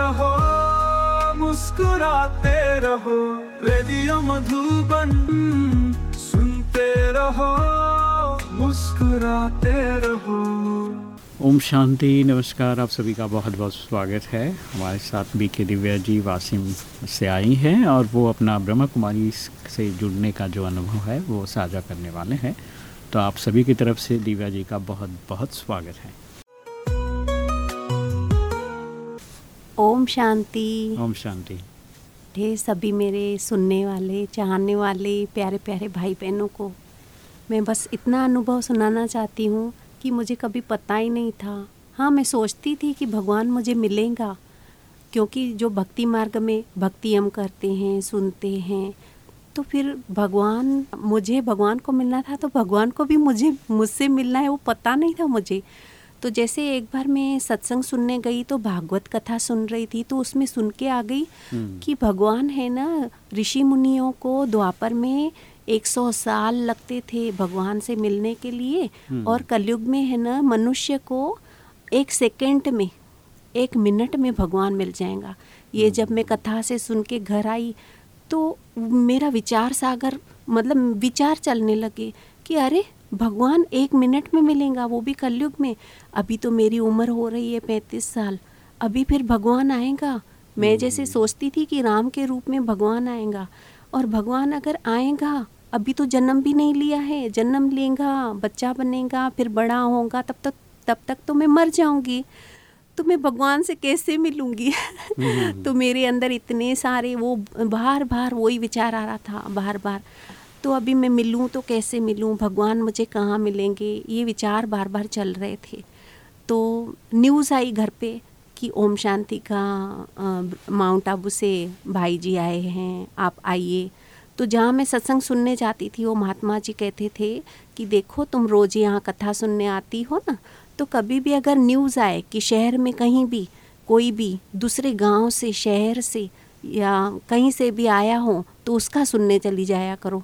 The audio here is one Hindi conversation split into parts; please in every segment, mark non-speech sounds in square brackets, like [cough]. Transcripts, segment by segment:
रहो, मुस्कुराते रहो, रेडियो मधुबन सुनते रहो, मुस्कुराते रहो। ओम शांति, नमस्कार, आप सभी का बहुत बहुत स्वागत है। हमारे साथ बी के दिव्या जी वासिम से आई हैं और वो अपना ब्रह्मा कुमारी से जुड़ने का जो अनुभव है, वो साझा करने वाले हैं। तो आप सभी की तरफ़ से दिव्या जी का बहुत बहुत स्वागत है। ओम शांति। ओम शांति। ढेर सभी मेरे सुनने वाले चाहने वाले प्यारे प्यारे भाई बहनों को मैं बस इतना अनुभव सुनाना चाहती हूँ कि मुझे कभी पता ही नहीं था। हाँ मैं सोचती थी कि भगवान मुझे मिलेगा क्योंकि जो भक्ति मार्ग में भक्ति हम करते हैं सुनते हैं तो फिर भगवान मुझे भगवान को मिलना था तो भगवान को भी मुझे मुझसे मिलना है वो पता नहीं था मुझे। तो जैसे एक बार मैं सत्संग सुनने गई तो भागवत कथा सुन रही थी तो उसमें सुन के आ गई कि भगवान है ना ऋषि मुनियों को द्वापर में एक सौ साल लगते थे भगवान से मिलने के लिए और कलयुग में है ना मनुष्य को एक सेकंड में एक मिनट में भगवान मिल जाएगा। ये जब मैं कथा से सुन के घर आई तो मेरा विचार सागर मतलब विचार चलने लगे कि अरे भगवान एक मिनट में मिलेगा वो भी कलयुग में। अभी तो मेरी उम्र हो रही है पैंतीस साल। अभी फिर भगवान आएगा। मैं जैसे सोचती थी कि राम के रूप में भगवान आएगा। और भगवान अगर आएगा अभी तो जन्म भी नहीं लिया है। जन्म लेगा बच्चा बनेगा फिर बड़ा होगा तब तक तब तक तो मैं मर जाऊँगी। तो मैं भगवान से कैसे मिलूँगी? [laughs] तो मेरे अंदर इतने सारे वो बार बार वही विचार आ रहा था बार बार तो अभी मैं मिलूँ तो कैसे मिलूँ? भगवान मुझे कहाँ मिलेंगे? ये विचार बार बार चल रहे थे। तो न्यूज़ आई घर पे कि ओम शांति का माउंट आबू से भाई जी आए हैं, आप आइए। तो जहाँ मैं सत्संग सुनने जाती थी, वो महात्मा जी कहते थे कि देखो, तुम रोज़ यहाँ कथा सुनने आती हो ना तो कभी भी अगर न्यूज़ आए कि शहर में कहीं भी, कोई भी दूसरे गाँव से, शहर से या कहीं से भी आया हो तो उसका सुनने चली जाया करो।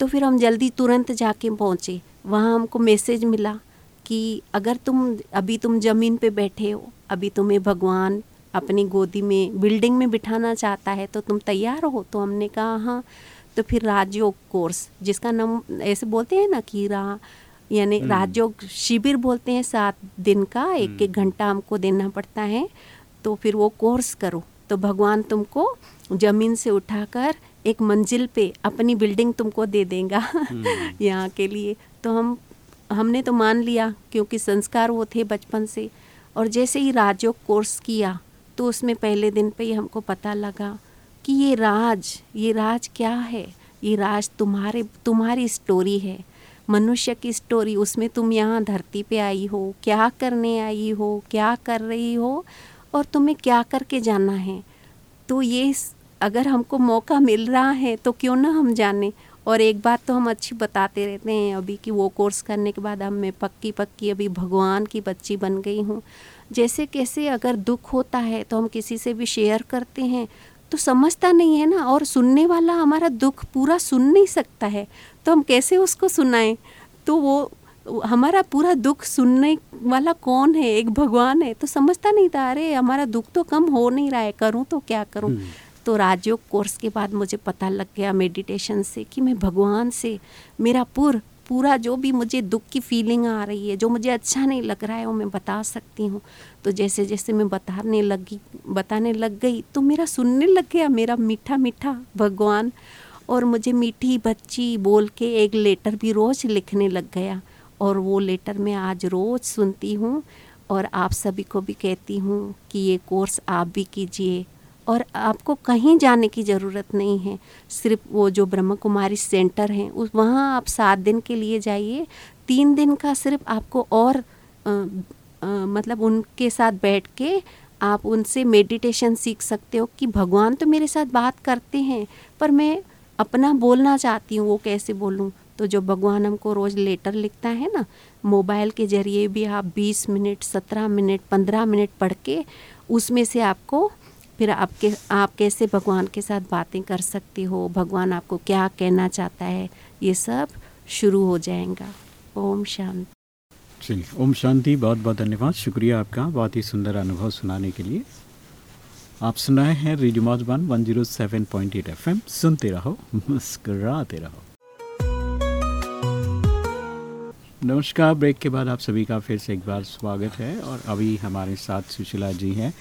तो फिर हम जल्दी तुरंत जाके पहुँचे। वहाँ हमको मैसेज मिला कि अगर तुम अभी तुम ज़मीन पे बैठे हो अभी तुम्हें भगवान अपनी गोदी में बिल्डिंग में बिठाना चाहता है तो तुम तैयार हो। तो हमने कहा हाँ। तो फिर राजयोग कोर्स जिसका नाम ऐसे बोलते हैं ना कि रा यानी हम्म। राजयोग शिविर बोलते हैं सात दिन का एक एक घंटा हमको देना पड़ता है। तो फिर वो कोर्स करो। तो भगवान तुमको ज़मीन से उठाकर एक मंजिल पे अपनी बिल्डिंग तुमको दे देगा हम्म। यहाँ के लिए। तो हम हमने तो मान लिया क्योंकि संस्कार वो थे बचपन से। और जैसे ही राजयोग कोर्स किया तो उसमें पहले दिन पे ही हमको पता लगा कि ये राज ये राज क्या है? ये राज तुम्हारे तुम्हारी स्टोरी है। मनुष्य की स्टोरी उसमें तुम यहाँ धरती पे आई हो क्या करने आई हो क्या कर रही हो और तुम्हें क्या करके जाना है। तो ये अगर हमको मौका मिल रहा है तो क्यों ना हम जाने? और एक बात तो हम अच्छी बताते रहते हैं अभी कि वो कोर्स करने के बाद अब मैं पक्की पक्की अभी भगवान की बच्ची बन गई हूँ। जैसे कैसे अगर दुख होता है तो हम किसी से भी शेयर करते हैं। तो समझता नहीं है ना? और सुनने वाला हमारा दुख पूरा सुन नहीं सकता है। तो हम कैसे उसको सुनाएँ? तो वो, हमारा पूरा दुख सुनने वाला कौन है? एक भगवान है। तो समझता नहीं था, अरे, हमारा दुख तो कम हो नहीं रहा है, करूँ तो क्या करूँ? तो राजयोग कोर्स के बाद मुझे पता लग गया मेडिटेशन से कि मैं भगवान से, मेरा पूर, पूरा जो भी मुझे दुख की फीलिंग आ रही है, जो मुझे अच्छा नहीं लग रहा है, वो मैं बता सकती हूँ। तो जैसे जैसे मैं बताने लगी, बताने लग गई तो मेरा सुनने लग गया, मेरा मीठा मीठा भगवान। और मुझे मीठी बच्ची बोल के एक लेटर भी रोज़ लिखने लग गया। और वो लेटर मैं आज रोज़ सुनती हूँ और आप सभी को भी कहती हूँ कि ये कोर्स आप भी कीजिए। और आपको कहीं जाने की ज़रूरत नहीं है। सिर्फ़ वो जो ब्रह्म कुमारी सेंटर हैं उस वहाँ आप सात दिन के लिए जाइए। तीन दिन का सिर्फ़ आपको और आ, आ, मतलब उनके साथ बैठ के आप उनसे मेडिटेशन सीख सकते हो कि भगवान तो मेरे साथ बात करते हैं पर मैं अपना बोलना चाहती हूँ वो कैसे बोलूँ? तो जो भगवान हमको रोज़ लेटर लिखता है ना मोबाइल के ज़रिए भी आप 20 मिनट 17 मिनट 15 मिनट पढ़ के उसमें से आपको फिर आपके, आप कैसे भगवान के साथ बातें कर सकते हो? भगवान आपको क्या कहना चाहता है? ये सब शुरू हो जाएगा। ओम शांति। चलिए, ओम शांति। बहुत बहुत धन्यवाद। शुक्रिया आपका बहुत ही सुंदर अनुभव सुनाने के लिए। आप सुनाए हैं radio Madhuban one zero seven point eight F M सुनते रहो, मुस्कराते रहो। नमस्कार। ब्रेक के बाद आप सभी का फिर से एक बार स्वागत है और अभी हमारे साथ सुशीला जी हैं।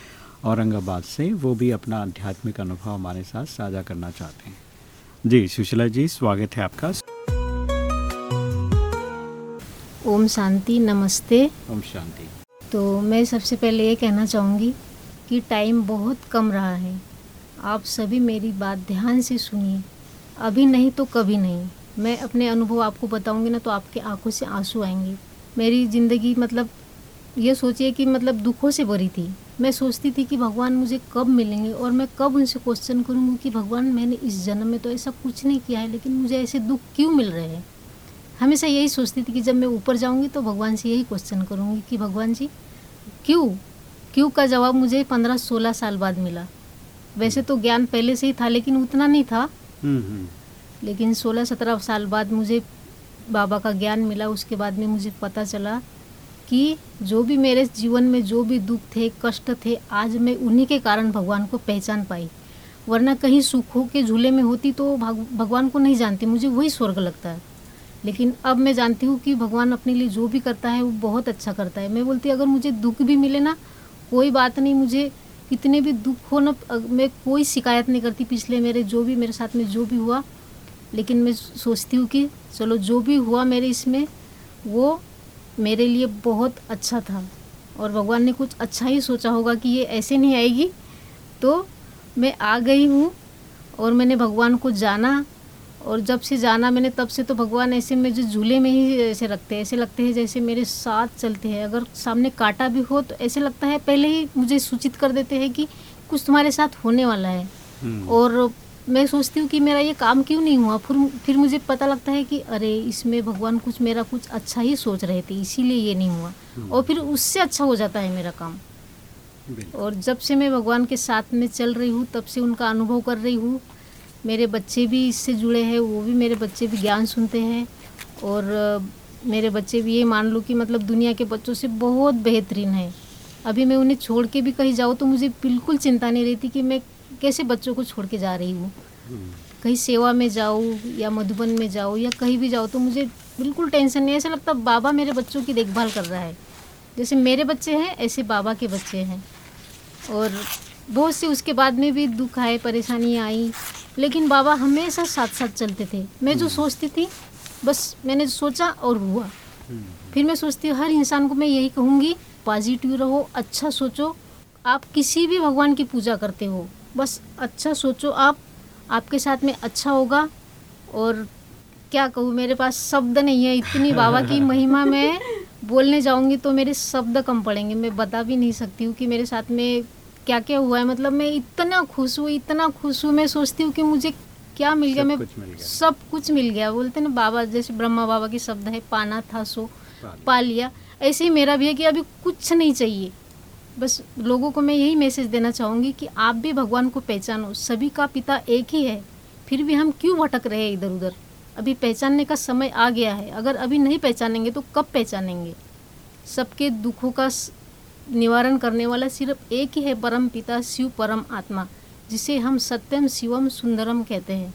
औरंगाबाद से वो भी अपना आध्यात्मिक अनुभव हमारे साथ साझा करना चाहते हैं। जी सुशीला जी स्वागत है आपका। ओम शांति नमस्ते। ओम शांति। तो मैं सबसे पहले ये कहना चाहूँगी कि टाइम बहुत कम रहा है। आप सभी मेरी बात ध्यान से सुनिए। अभी नहीं तो कभी नहीं। मैं अपने अनुभव आपको बताऊँगी ना तो आपके आँखों से आँसू आएँगे। मेरी ज़िंदगी मतलब ये सोचिए कि मतलब दुखों से भरी थी। मैं सोचती थी कि भगवान मुझे कब मिलेंगे और मैं कब उनसे क्वेश्चन करूँगी कि भगवान मैंने इस जन्म में तो ऐसा कुछ नहीं किया है लेकिन मुझे ऐसे दुख क्यों मिल रहे हैं? हमेशा यही सोचती थी कि जब मैं ऊपर जाऊँगी तो भगवान से यही क्वेश्चन करूँगी कि भगवान जी क्यों? क्यों का जवाब मुझे पंद्रह सोलह साल बाद मिला? वैसे तो ज्ञान पहले से ही था लेकिन उतना नहीं था। हम्म, हम्म। लेकिन सोलह सत्रह साल बाद मुझे बाबा का ज्ञान मिला उसके बाद में मुझे पता चला कि जो भी मेरे जीवन में जो भी दुख थे, कष्ट थे, आज मैं उन्हीं के कारण भगवान को पहचान पाई। वरना कहीं सुखों के झूले में होती तो भगवान को नहीं जानती, मुझे वही स्वर्ग लगता। है लेकिन अब मैं जानती हूँ कि भगवान अपने लिए जो भी करता है, वो बहुत अच्छा करता है। मैं बोलती अगर मुझे दुख भी मिले ना, कोई बात नहीं, मुझे कितने भी दुख हो ना मैं कोई शिकायत नहीं करती पिछले मेरे, जो भी मेरे साथ में जो भी हुआ। लेकिन मैं सोचती हूँ कि चलो, जो भी हुआ मेरे इसमें, वो मेरे लिए बहुत अच्छा था। और भगवान ने कुछ अच्छा ही सोचा होगा कि ये ऐसे नहीं आएगी। तो मैं आ गई हूँ और मैंने भगवान को जाना। और जब से जाना मैंने तब से तो भगवान ऐसे में जो झूले में ही ऐसे रखते हैं ऐसे लगते हैं जैसे मेरे साथ चलते हैं। अगर सामने काटा भी हो तो ऐसे लगता है पहले ही मुझे सूचित कर देते हैं कि कुछ तुम्हारे साथ होने वाला है। हम्म। और मैं सोचती हूँ कि मेरा ये काम क्यों नहीं हुआ? फिर फिर मुझे पता लगता है कि अरे इसमें भगवान कुछ मेरा कुछ अच्छा ही सोच रहे थे इसीलिए ये नहीं हुआ। हम्म। और फिर उससे अच्छा हो जाता है मेरा काम। और जब से मैं भगवान के साथ में चल रही हूँ तब से उनका अनुभव कर रही हूँ। मेरे बच्चे भी इससे जुड़े हैं वो भी मेरे बच्चे भी ज्ञान सुनते हैं। और मेरे बच्चे भी ये मान लो कि मतलब दुनिया के बच्चों से बहुत बेहतरीन है। अभी मैं उन्हें छोड़ के भी कहीं जाऊँ तो मुझे बिल्कुल चिंता नहीं रहती कि मैं कैसे बच्चों को छोड़ के जा रही हूँ? कहीं सेवा में जाऊँ या मधुबन में जाऊँ या कहीं भी जाऊँ तो मुझे बिल्कुल टेंशन नहीं ऐसा लगता बाबा मेरे बच्चों की देखभाल कर रहा है। जैसे मेरे बच्चे हैं ऐसे बाबा के बच्चे हैं। और बहुत से उसके बाद में भी दुख आए परेशानी आई। लेकिन बाबा हमेशा साथ साथ चलते थे। मैं जो हम्म। सोचती थी बस मैंने सोचा और हुआ। हम्म। फिर मैं सोचती हूँ हर इंसान को मैं यही कहूँगी पॉजिटिव रहो अच्छा सोचो। आप किसी भी भगवान की पूजा करते हो बस अच्छा सोचो आप। आपके साथ में अच्छा होगा और क्या कहूँ मेरे पास शब्द नहीं है। इतनी बाबा की महिमा में बोलने जाऊँगी तो मेरे शब्द कम पड़ेंगे। मैं बता भी नहीं सकती हूँ कि मेरे साथ में क्या क्या हुआ है। मतलब मैं इतना खुश हूँ इतना खुश हूँ। मैं सोचती हूँ कि मुझे क्या मिल गया। मैं सब कुछ मिल गया। बोलते ना बाबा जैसे ब्रह्मा बाबा के शब्द है पाना था सो पा लिया ऐसे ही मेरा भी है कि अभी कुछ नहीं चाहिए। बस लोगों को मैं यही मैसेज देना चाहूँगी कि आप भी भगवान को पहचानो। सभी का पिता एक ही है, फिर भी हम क्यों भटक रहे हैं इधर उधर? अभी पहचानने का समय आ गया है। अगर अभी नहीं पहचानेंगे तो कब पहचानेंगे? सबके दुखों का निवारण करने वाला सिर्फ़ एक ही है परम पिता, शिव परम आत्मा, जिसे हम सत्यम शिवम सुंदरम कहते हैं।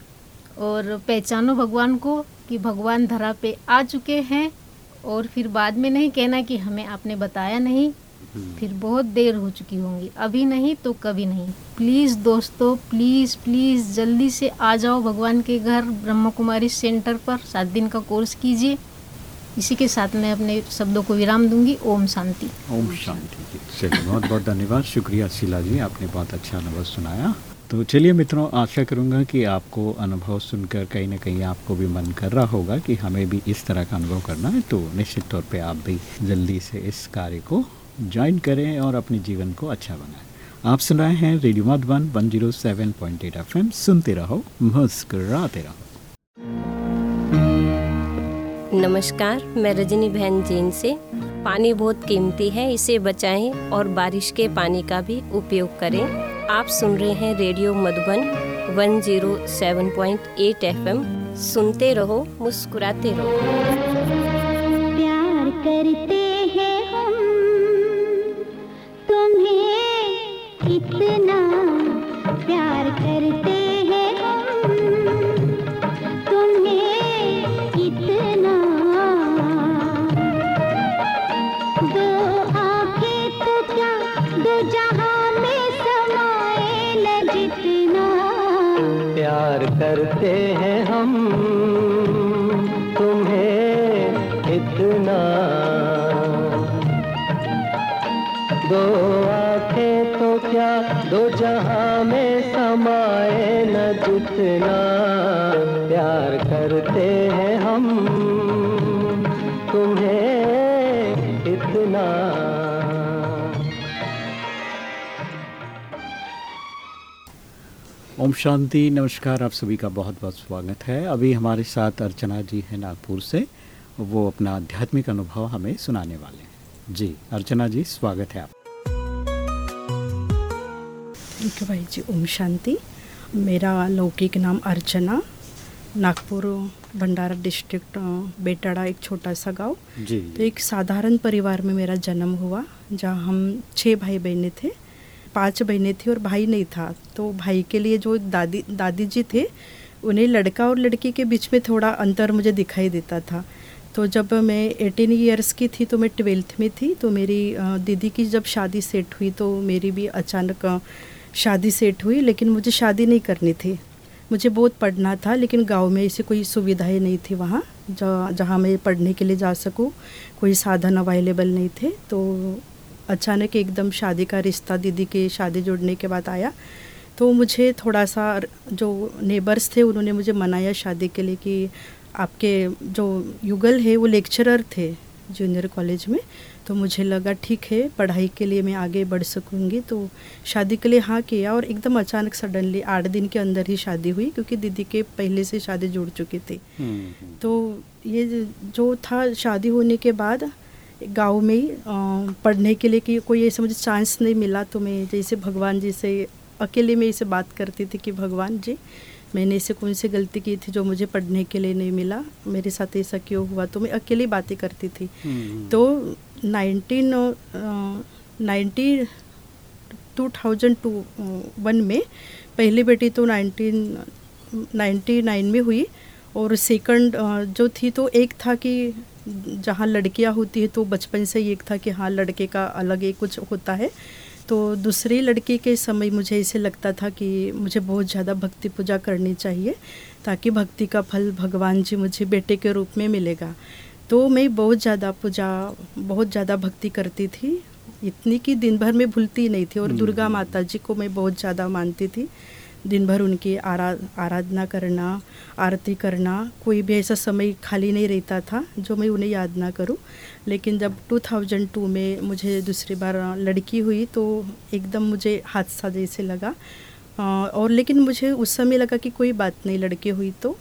और पहचानो भगवान को कि भगवान धरा पे आ चुके हैं, और फिर बाद में नहीं कहना कि हमें आपने बताया नहीं। फिर बहुत देर हो चुकी होंगी। अभी नहीं तो कभी नहीं। प्लीज़ दोस्तों प्लीज़ प्लीज़ जल्दी से आ जाओ भगवान के घर ब्रह्म कुमारी सेंटर पर। सात दिन का कोर्स कीजिए। इसी के साथ मैं अपने शब्दों को विराम दूँगी। ओम शांति। ओम शांति चलिए, बहुत बहुत धन्यवाद। शुक्रिया शीला जी, आपने बहुत अच्छा अनुभव सुनाया। तो चलिए मित्रों, आशा करूँगा कि आपको अनुभव सुनकर कहीं ना कहीं आपको भी मन कर रहा होगा कि हमें भी इस तरह का अनुभव करना है। तो निश्चित तौर पे आप भी जल्दी से इस कार्य को ज्वाइन करें और अपने जीवन को अच्छा बनाएँ। आप सुन रहे हैं रेडियो मधुबन 107.8 एफएम सुनते रहो मुस्कुराते रहो। नमस्कार मैं रजनी बहन जैन से। पानी बहुत कीमती है इसे बचाएँ और बारिश के पानी का भी उपयोग करें। आप सुन रहे हैं रेडियो मधुबन 107.8 एफएम सुनते रहो मुस्कुराते रहो। प्यार करते इतना प्यार करते ओम शांति नमस्कार आप सभी का बहुत बहुत स्वागत है। अभी हमारे साथ अर्चना जी हैं नागपुर से। वो अपना आध्यात्मिक अनुभव हमें सुनाने वाले हैं। जी अर्चना जी स्वागत है आप भाई जी ओम शांति। मेरा लौकिक नाम अर्चना नागपुर भंडारा डिस्ट्रिक्ट बेटाड़ा एक छोटा सा गाँव। जी तो एक साधारण परिवार में मेरा जन्म हुआ जहाँ हम छः भाई बहनें थे। पाँच बहनें थी और भाई नहीं था। तो भाई के लिए जो दादी दादी जी थे, उन्हें लड़का और लड़की के बीच में थोड़ा अंतर मुझे दिखाई देता था। तो जब मैं एटीन ईयर्स की थी तो मैं ट्वेल्थ में थी तो मेरी दीदी की जब शादी सेट हुई तो मेरी भी अचानक शादी सेट हुई, लेकिन मुझे शादी नहीं करनी थी। मुझे बहुत पढ़ना था, लेकिन गाँव में ऐसी कोई सुविधाएँ नहीं थी वहाँ, जहाँ मैं पढ़ने के लिए जा सकूँ। कोई साधन अवेलेबल नहीं थे तो अचानक एकदम शादी का रिश्ता दीदी के शादी जुड़ने के बाद आया। तो मुझे थोड़ा सा जो नेबर्स थे उन्होंने मुझे मनाया शादी के लिए कि आपके जो युगल है वो लेक्चरर थे जूनियर कॉलेज में। तो मुझे लगा ठीक है पढ़ाई के लिए मैं आगे बढ़ सकूँगी। तो शादी के लिए हाँ किया और एकदम अचानक सडनली आठ दिन के अंदर ही शादी हुई क्योंकि दीदी के पहले से शादी जुड़ चुकी थी। तो ये जो था शादी होने के बाद गाँव में पढ़ने के लिए कि कोई ऐसा मुझे चांस नहीं मिला तो मैं जैसे भगवान जी से अकेले में इसे बात करती थी कि भगवान जी मैंने ऐसे कौन सी गलती की थी जो मुझे पढ़ने के लिए नहीं मिला? मेरे साथ ऐसा क्यों हुआ? तो मैं अकेली बातें करती थी। तो nineteen ninety two thousand two one में पहली बेटी तो नाइनटीन नाइन्टी नाइन में हुई और सेकंड जो थी तो एक था कि जहाँ लड़कियाँ होती है तो बचपन से ही एक था कि हाँ लड़के का अलग ही कुछ होता है। तो दूसरे लड़के के समय मुझे ऐसे लगता था कि मुझे बहुत ज़्यादा भक्ति पूजा करनी चाहिए ताकि भक्ति का फल भगवान जी मुझे बेटे के रूप में मिलेगा। तो मैं बहुत ज़्यादा पूजा बहुत ज़्यादा भक्ति करती थी। इतनी कि दिन भर में भूलती नहीं थी और दुर्गा माता जी को मैं बहुत ज़्यादा मानती थी। दिन भर उनकी आरा आराधना करना आरती करना कोई भी ऐसा समय खाली नहीं रहता था जो मैं उन्हें याद ना करूँ। लेकिन जब 2002 में मुझे दूसरी बार लड़की हुई तो एकदम मुझे हादसा जैसे लगा। और लेकिन मुझे उस समय लगा कि कोई बात नहीं लड़की हुई तो।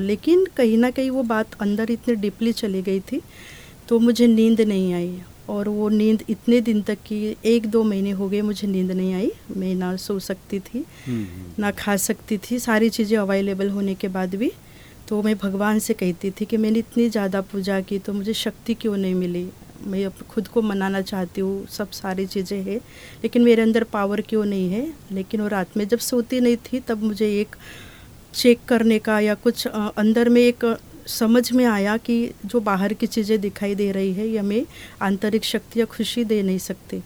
लेकिन कहीं ना कहीं वो बात अंदर इतनी डीपली चली गई थी तो मुझे नींद नहीं आई। और वो नींद इतने दिन तक की एक दो महीने हो गए मुझे नींद नहीं आई। मैं ना सो सकती थी ना खा सकती थी सारी चीज़ें अवेलेबल होने के बाद भी। तो मैं भगवान से कहती थी कि मैंने इतनी ज़्यादा पूजा की तो मुझे शक्ति क्यों नहीं मिली? मैं अब खुद को मनाना चाहती हूँ सब सारी चीज़ें हैं लेकिन मेरे अंदर पावर क्यों नहीं है? लेकिन वो रात में जब सोती नहीं थी तब मुझे एक चेक करने का या कुछ अंदर में एक समझ में आया कि जो बाहर की चीज़ें दिखाई दे रही है ये हमें आंतरिक शक्ति या खुशी दे नहीं सकती।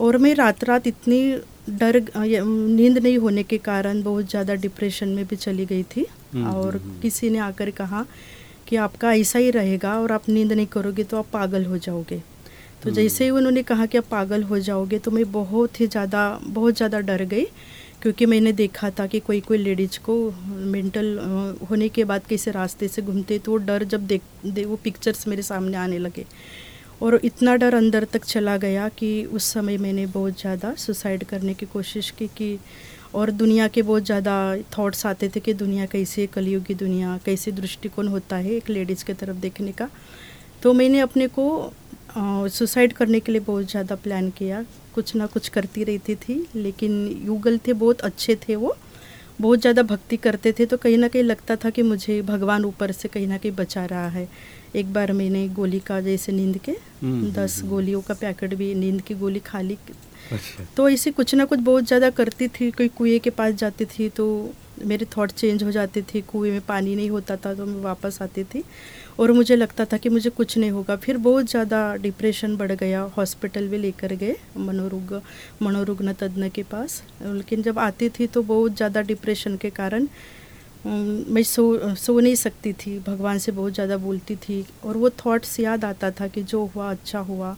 और मैं रात रात इतनी डर नींद नहीं होने के कारण बहुत ज़्यादा डिप्रेशन में भी चली गई थी। और किसी ने आकर कहा कि आपका ऐसा ही रहेगा और आप नींद नहीं करोगे तो आप पागल हो जाओगे। तो जैसे ही उन्होंने कहा कि आप पागल हो जाओगे तो मैं बहुत ही ज़्यादा बहुत ज़्यादा डर गई। क्योंकि मैंने देखा था कि कोई कोई लेडीज़ को मेंटल होने के बाद कैसे रास्ते से घूमते तो वो डर जब देख दे, वो पिक्चर्स मेरे सामने आने लगे। और इतना डर अंदर तक चला गया कि उस समय मैंने बहुत ज़्यादा सुसाइड करने की कोशिश की कि और दुनिया के बहुत ज़्यादा थॉट्स आते थे कि दुनिया कैसे कलयुग की दुनिया कैसे दृष्टिकोण होता है एक लेडीज़ की तरफ़ देखने का। तो मैंने अपने को सुसाइड करने के लिए बहुत ज़्यादा प्लान किया। कुछ ना कुछ करती रहती थी लेकिन युगल थे बहुत अच्छे थे वो। बहुत ज़्यादा भक्ति करते थे तो कहीं ना कहीं लगता था कि मुझे भगवान ऊपर से कहीं ना कहीं बचा रहा है। एक बार मैंने गोली का जैसे नींद के हम्म, दस हम्म, गोलियों का पैकेट भी नींद की गोली खा ली। अच्छा। तो ऐसे कुछ ना कुछ बहुत ज़्यादा करती थी कोई कुएँ के पास जाती थी तो मेरे थॉट चेंज हो जाते थे, कुएँ में पानी नहीं होता था तो मैं वापस आती थी। और मुझे लगता था कि मुझे कुछ नहीं होगा। फिर बहुत ज़्यादा डिप्रेशन बढ़ गया हॉस्पिटल भी लेकर गए, मनोरुग, मनोरुग्ण तज्ञ के पास। लेकिन जब आती थी तो बहुत ज़्यादा डिप्रेशन के कारण मैं सो सो नहीं सकती थी। भगवान से बहुत ज़्यादा बोलती थी। और वो थॉट्स याद आता था कि जो हुआ अच्छा हुआ।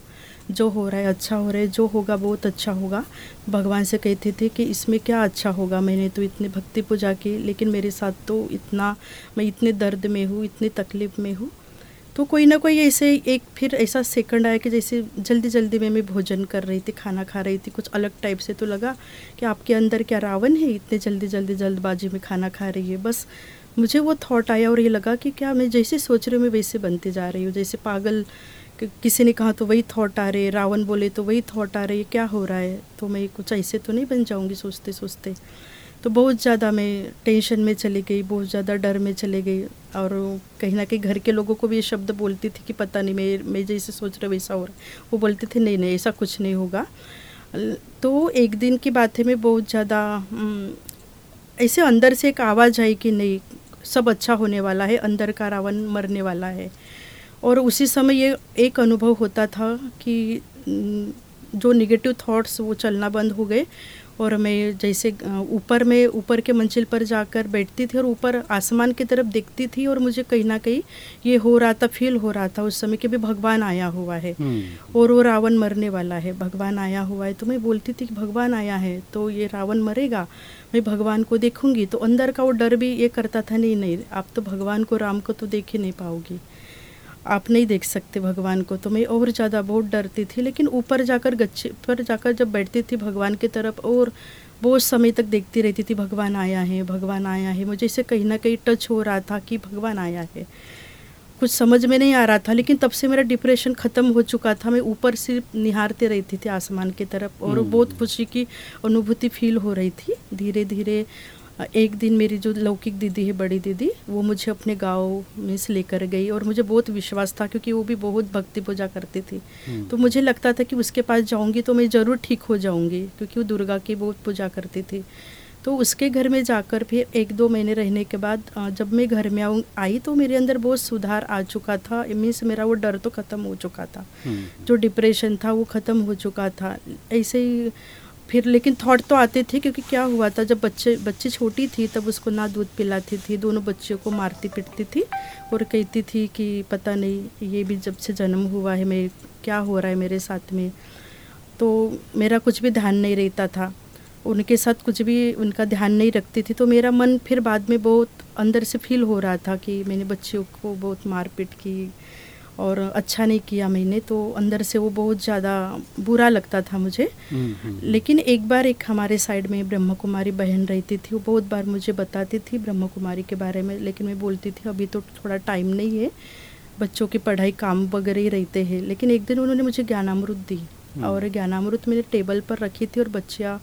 जो हो रहा है अच्छा हो रहा है, जो होगा बहुत अच्छा होगा। भगवान से कहते थे कि इसमें क्या अच्छा होगा? मैंने तो इतने भक्ति पूजा की, लेकिन मेरे साथ तो इतना, मैं इतने दर्द में हूँ, इतनी तकलीफ़ में हूँ तो कोई ना कोई ऐसे एक फिर ऐसा सेकंड आया कि जैसे जल्दी जल्दी में मैं भोजन कर रही थी, खाना खा रही थी, कुछ अलग टाइप से तो लगा कि आपके अंदर क्या रावण है, इतने जल्दी जल्दी जल्दबाजी में खाना खा रही है। बस मुझे वो थॉट आया और ये लगा कि क्या मैं जैसे सोच रही हूँ, मैं वैसे बनती जा रही हूँ। जैसे पागल कि- किसी ने कहा तो वही थॉट आ रहे, रावण बोले तो वही थॉट आ रहे क्या हो रहा है? तो मैं कुछ ऐसे तो नहीं बन जाऊँगी सोचते सोचते तो बहुत ज़्यादा मैं टेंशन में चली गई, बहुत ज़्यादा डर में चले गई और कहीं ना कहीं घर के लोगों को भी ये शब्द बोलती थी कि पता नहीं मैं मैं जैसे सोच रहा वैसा हो रहा वो बोलते थे, नहीं नहीं, ऐसा कुछ नहीं होगा। तो एक दिन की बात है मैं बहुत ज़्यादा ऐसे अंदर से एक आवाज़ आई कि नहीं, सब अच्छा होने वाला है, अंदर का रावण मरने वाला है। और उसी समय ये एक अनुभव होता था कि जो निगेटिव थॉट्स वो चलना बंद हो गए और मैं जैसे ऊपर में ऊपर के मंजिल पर जाकर बैठती थी और ऊपर आसमान की तरफ़ देखती थी और मुझे कहीं ना कहीं ये हो रहा था फील हो रहा था। उस समय कि भी भगवान आया हुआ है हम्म, और वो रावण मरने वाला है। भगवान आया हुआ है तो मैं बोलती थी कि भगवान आया है तो ये रावण मरेगा मैं भगवान को देखूँगी। तो अंदर का वो डर भी ये करता था नहीं नहीं आप तो भगवान को राम को तो देख ही नहीं पाओगी। आप नहीं देख सकते भगवान को। तो मैं और ज़्यादा बहुत डरती थी लेकिन ऊपर जाकर गच्छे पर जाकर जब बैठती थी भगवान की तरफ़ और बहुत समय तक देखती रहती थी भगवान आया है भगवान आया है। मुझे इसे कहीं ना कहीं टच हो रहा था कि भगवान आया है। कुछ समझ में नहीं आ रहा था लेकिन तब से मेरा डिप्रेशन ख़त्म हो चुका था। मैं ऊपर से निहारते रहती थी आसमान की तरफ़ और हम्म। बहुत खुशी की अनुभूति फील हो रही थी। धीरे धीरे एक दिन मेरी जो लौकिक दीदी है बड़ी दीदी वो मुझे अपने गाँव में से लेकर गई और मुझे बहुत विश्वास था क्योंकि वो भी बहुत भक्ति पूजा करती थी। हम्म, तो मुझे लगता था कि उसके पास जाऊँगी तो मैं ज़रूर ठीक हो जाऊँगी क्योंकि वो दुर्गा की बहुत पूजा करती थी। तो उसके घर में जाकर फिर एक दो महीने रहने के बाद जब मैं घर में आऊँ आई तो मेरे अंदर बहुत सुधार आ चुका था। मीन्स मेरा वो डर तो ख़त्म हो चुका था। हम्म, जो डिप्रेशन था वो ख़त्म हो चुका था। ऐसे ही फिर, लेकिन थॉट तो आते थे क्योंकि क्या हुआ था, जब बच्चे, बच्ची छोटी थी तब उसको ना दूध पिलाती थी, दोनों बच्चियों को मारती पीटती थी और कहती थी कि पता नहीं, ये भी जब से जन्म हुआ है, मेरे, क्या हो रहा है मेरे साथ में। तो मेरा कुछ भी ध्यान नहीं रहता था, उनके साथ कुछ भी उनका ध्यान नहीं रखती थी तो मेरा मन फिर बाद में बहुत अंदर से फील हो रहा था कि मैंने बच्चियों को बहुत मारपीट की और अच्छा नहीं किया मैंने तो अंदर से वो बहुत ज़्यादा बुरा लगता था मुझे। हम्म, हम्म, लेकिन एक बार एक हमारे साइड में ब्रह्म कुमारी बहन रहती थी वो बहुत बार मुझे बताती थी ब्रह्म कुमारी के बारे में लेकिन मैं बोलती थी अभी तो थोड़ा टाइम नहीं है बच्चों की पढ़ाई काम वगैरह ही रहते हैं। लेकिन एक दिन उन्होंने मुझे ज्ञानामृत दी और ज्ञानामृत मैंने टेबल पर रखी थी और बच्चियाँ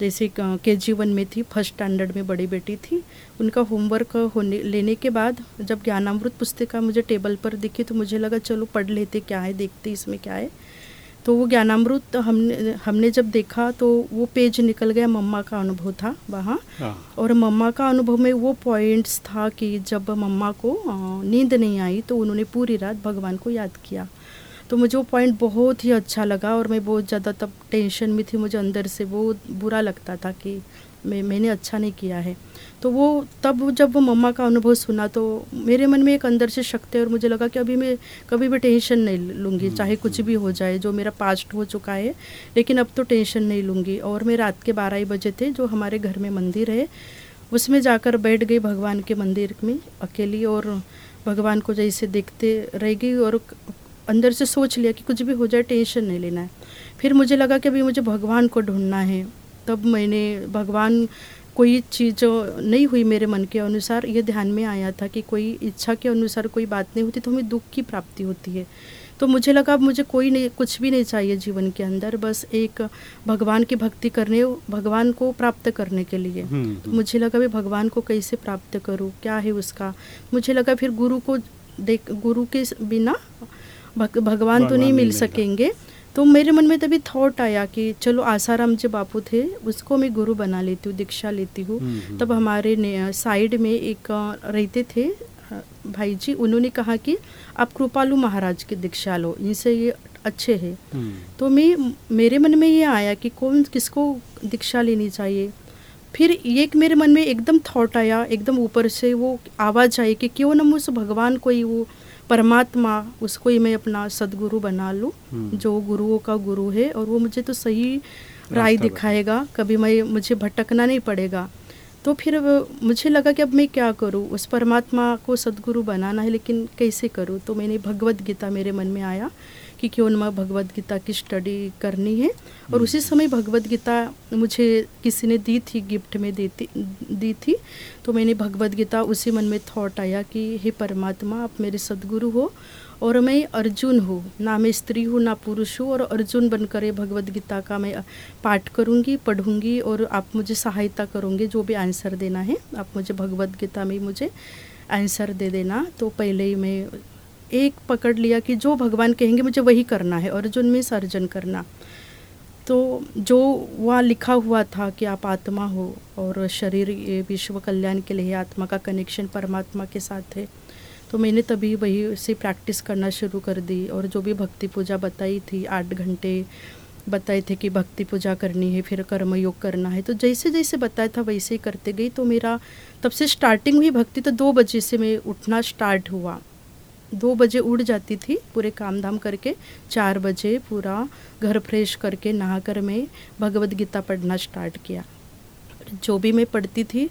जैसे के जी वन में थी फ़र्स्ट स्टैंडर्ड में बड़ी बेटी थी। उनका होमवर्क होने लेने के बाद जब ज्ञानामृत पुस्तिका मुझे टेबल पर दिखी तो मुझे लगा चलो पढ़ लेते क्या है देखते इसमें क्या है। तो वो ज्ञानामृत हमने हमने जब देखा तो वो पेज निकल गया मम्मा का अनुभव था वहाँ। हाँ, और मम्मा का अनुभव में वो पॉइंट्स था कि जब मम्मा को नींद नहीं आई तो उन्होंने पूरी रात भगवान को याद किया। तो मुझे वो पॉइंट बहुत ही अच्छा लगा और मैं बहुत ज़्यादा तब टेंशन में थी मुझे अंदर से बहुत बुरा लगता था कि मैं मैंने अच्छा नहीं किया है। तो वो तब जब वो मम्मा का अनुभव सुना तो मेरे मन में एक अंदर से शक्ति और मुझे लगा कि अभी मैं कभी भी टेंशन नहीं लूँगी चाहे कुछ भी हो जाए जो मेरा पास्ट हो चुका है लेकिन अब तो टेंशन नहीं लूँगी। और मैं रात के बारह ही बजे थे जो हमारे घर में मंदिर है उसमें जाकर बैठ गई भगवान के मंदिर में अकेली और भगवान को जैसे देखते रह गई और अंदर से सोच लिया कि कुछ भी हो जाए टेंशन नहीं लेना है। फिर मुझे लगा कि अभी मुझे भगवान को ढूंढना है। तब मैंने भगवान कोई चीज़ नहीं हुई मेरे मन के अनुसार ये ध्यान में आया था कि कोई इच्छा के अनुसार कोई बात नहीं होती तो हमें दुख की प्राप्ति होती है। तो मुझे लगा अब मुझे कोई नहीं कुछ भी नहीं चाहिए जीवन के अंदर बस एक भगवान की भक्ति करने भगवान को प्राप्त करने के लिए। हम्म, तो मुझे लगा मैं भगवान को कैसे प्राप्त करूँ क्या है उसका? मुझे लगा फिर गुरु को देख गुरु के बिना भग, भगवान तो नहीं मिल सकेंगे। तो मेरे मन में तभी थॉट आया कि चलो आसाराम जो बापू थे उसको मैं गुरु बना लेती हूँ दीक्षा लेती हूँ। हम्म, हम्म। तब हमारे साइड में एक रहते थे भाई जी उन्होंने कहा कि आप कृपालु महाराज की दीक्षा लो इनसे ये अच्छे हैं। हम्म, तो मैं मेरे मन में ये आया कि कौन किसको दीक्षा लेनी चाहिए? फिर एक मेरे मन में एकदम थॉट आया एकदम ऊपर से वो आवाज़ आई कि क्यों ना मैं उस भगवान को ही वो परमात्मा उसको ही मैं अपना सदगुरु बना लूँ हम्म। जो गुरुओं का गुरु है और वो मुझे तो सही राय दिखाएगा कभी मैं मुझे भटकना नहीं पड़ेगा। तो फिर मुझे लगा कि अब मैं क्या करूँ? उस परमात्मा को सदगुरु बनाना है लेकिन कैसे करूँ? तो मैंने भगवत गीता मेरे मन में आया। कि क्यों ना भगवत गीता की स्टडी करनी है? और उसी समय भगवत गीता मुझे किसी ने दी थी गिफ्ट में देती दी थी। तो मैंने भगवत गीता उसी मन में थॉट आया कि, हे परमात्मा, आप मेरे सदगुरु हो और मैं अर्जुन हूँ। ना मैं स्त्री हूँ, ना पुरुष हूँ और अर्जुन बनकर ये भगवत गीता का मैं पाठ करूँगी, पढ़ूँगी और आप मुझे सहायता करोगे, जो भी आंसर देना है, आप मुझे भगवत गीता में मुझे आंसर दे देना। तो पहले ही मैं एक पकड़ लिया कि जो भगवान कहेंगे मुझे वही करना है अर्जुन में सर्जन करना। तो जो वहाँ लिखा हुआ था कि आप आत्मा हो और शरीर विश्व कल्याण के लिए आत्मा का कनेक्शन परमात्मा के साथ है तो मैंने तभी वही से प्रैक्टिस करना शुरू कर दी और जो भी भक्ति पूजा बताई थी, आठ घंटे बताए थे कि भक्ति पूजा करनी है, फिर कर्म योग करना है तो जैसे जैसे बताया था वैसे ही करते गई तो मेरा तब से स्टार्टिंग हुई भक्ति तो दो बजे से मैं उठना स्टार्ट हुआ। दो बजे उड़ जाती थी पूरे काम धाम करके, चार बजे पूरा घर फ्रेश करके नहा कर मैं भगवत गीता पढ़ना स्टार्ट किया। जो भी मैं पढ़ती थी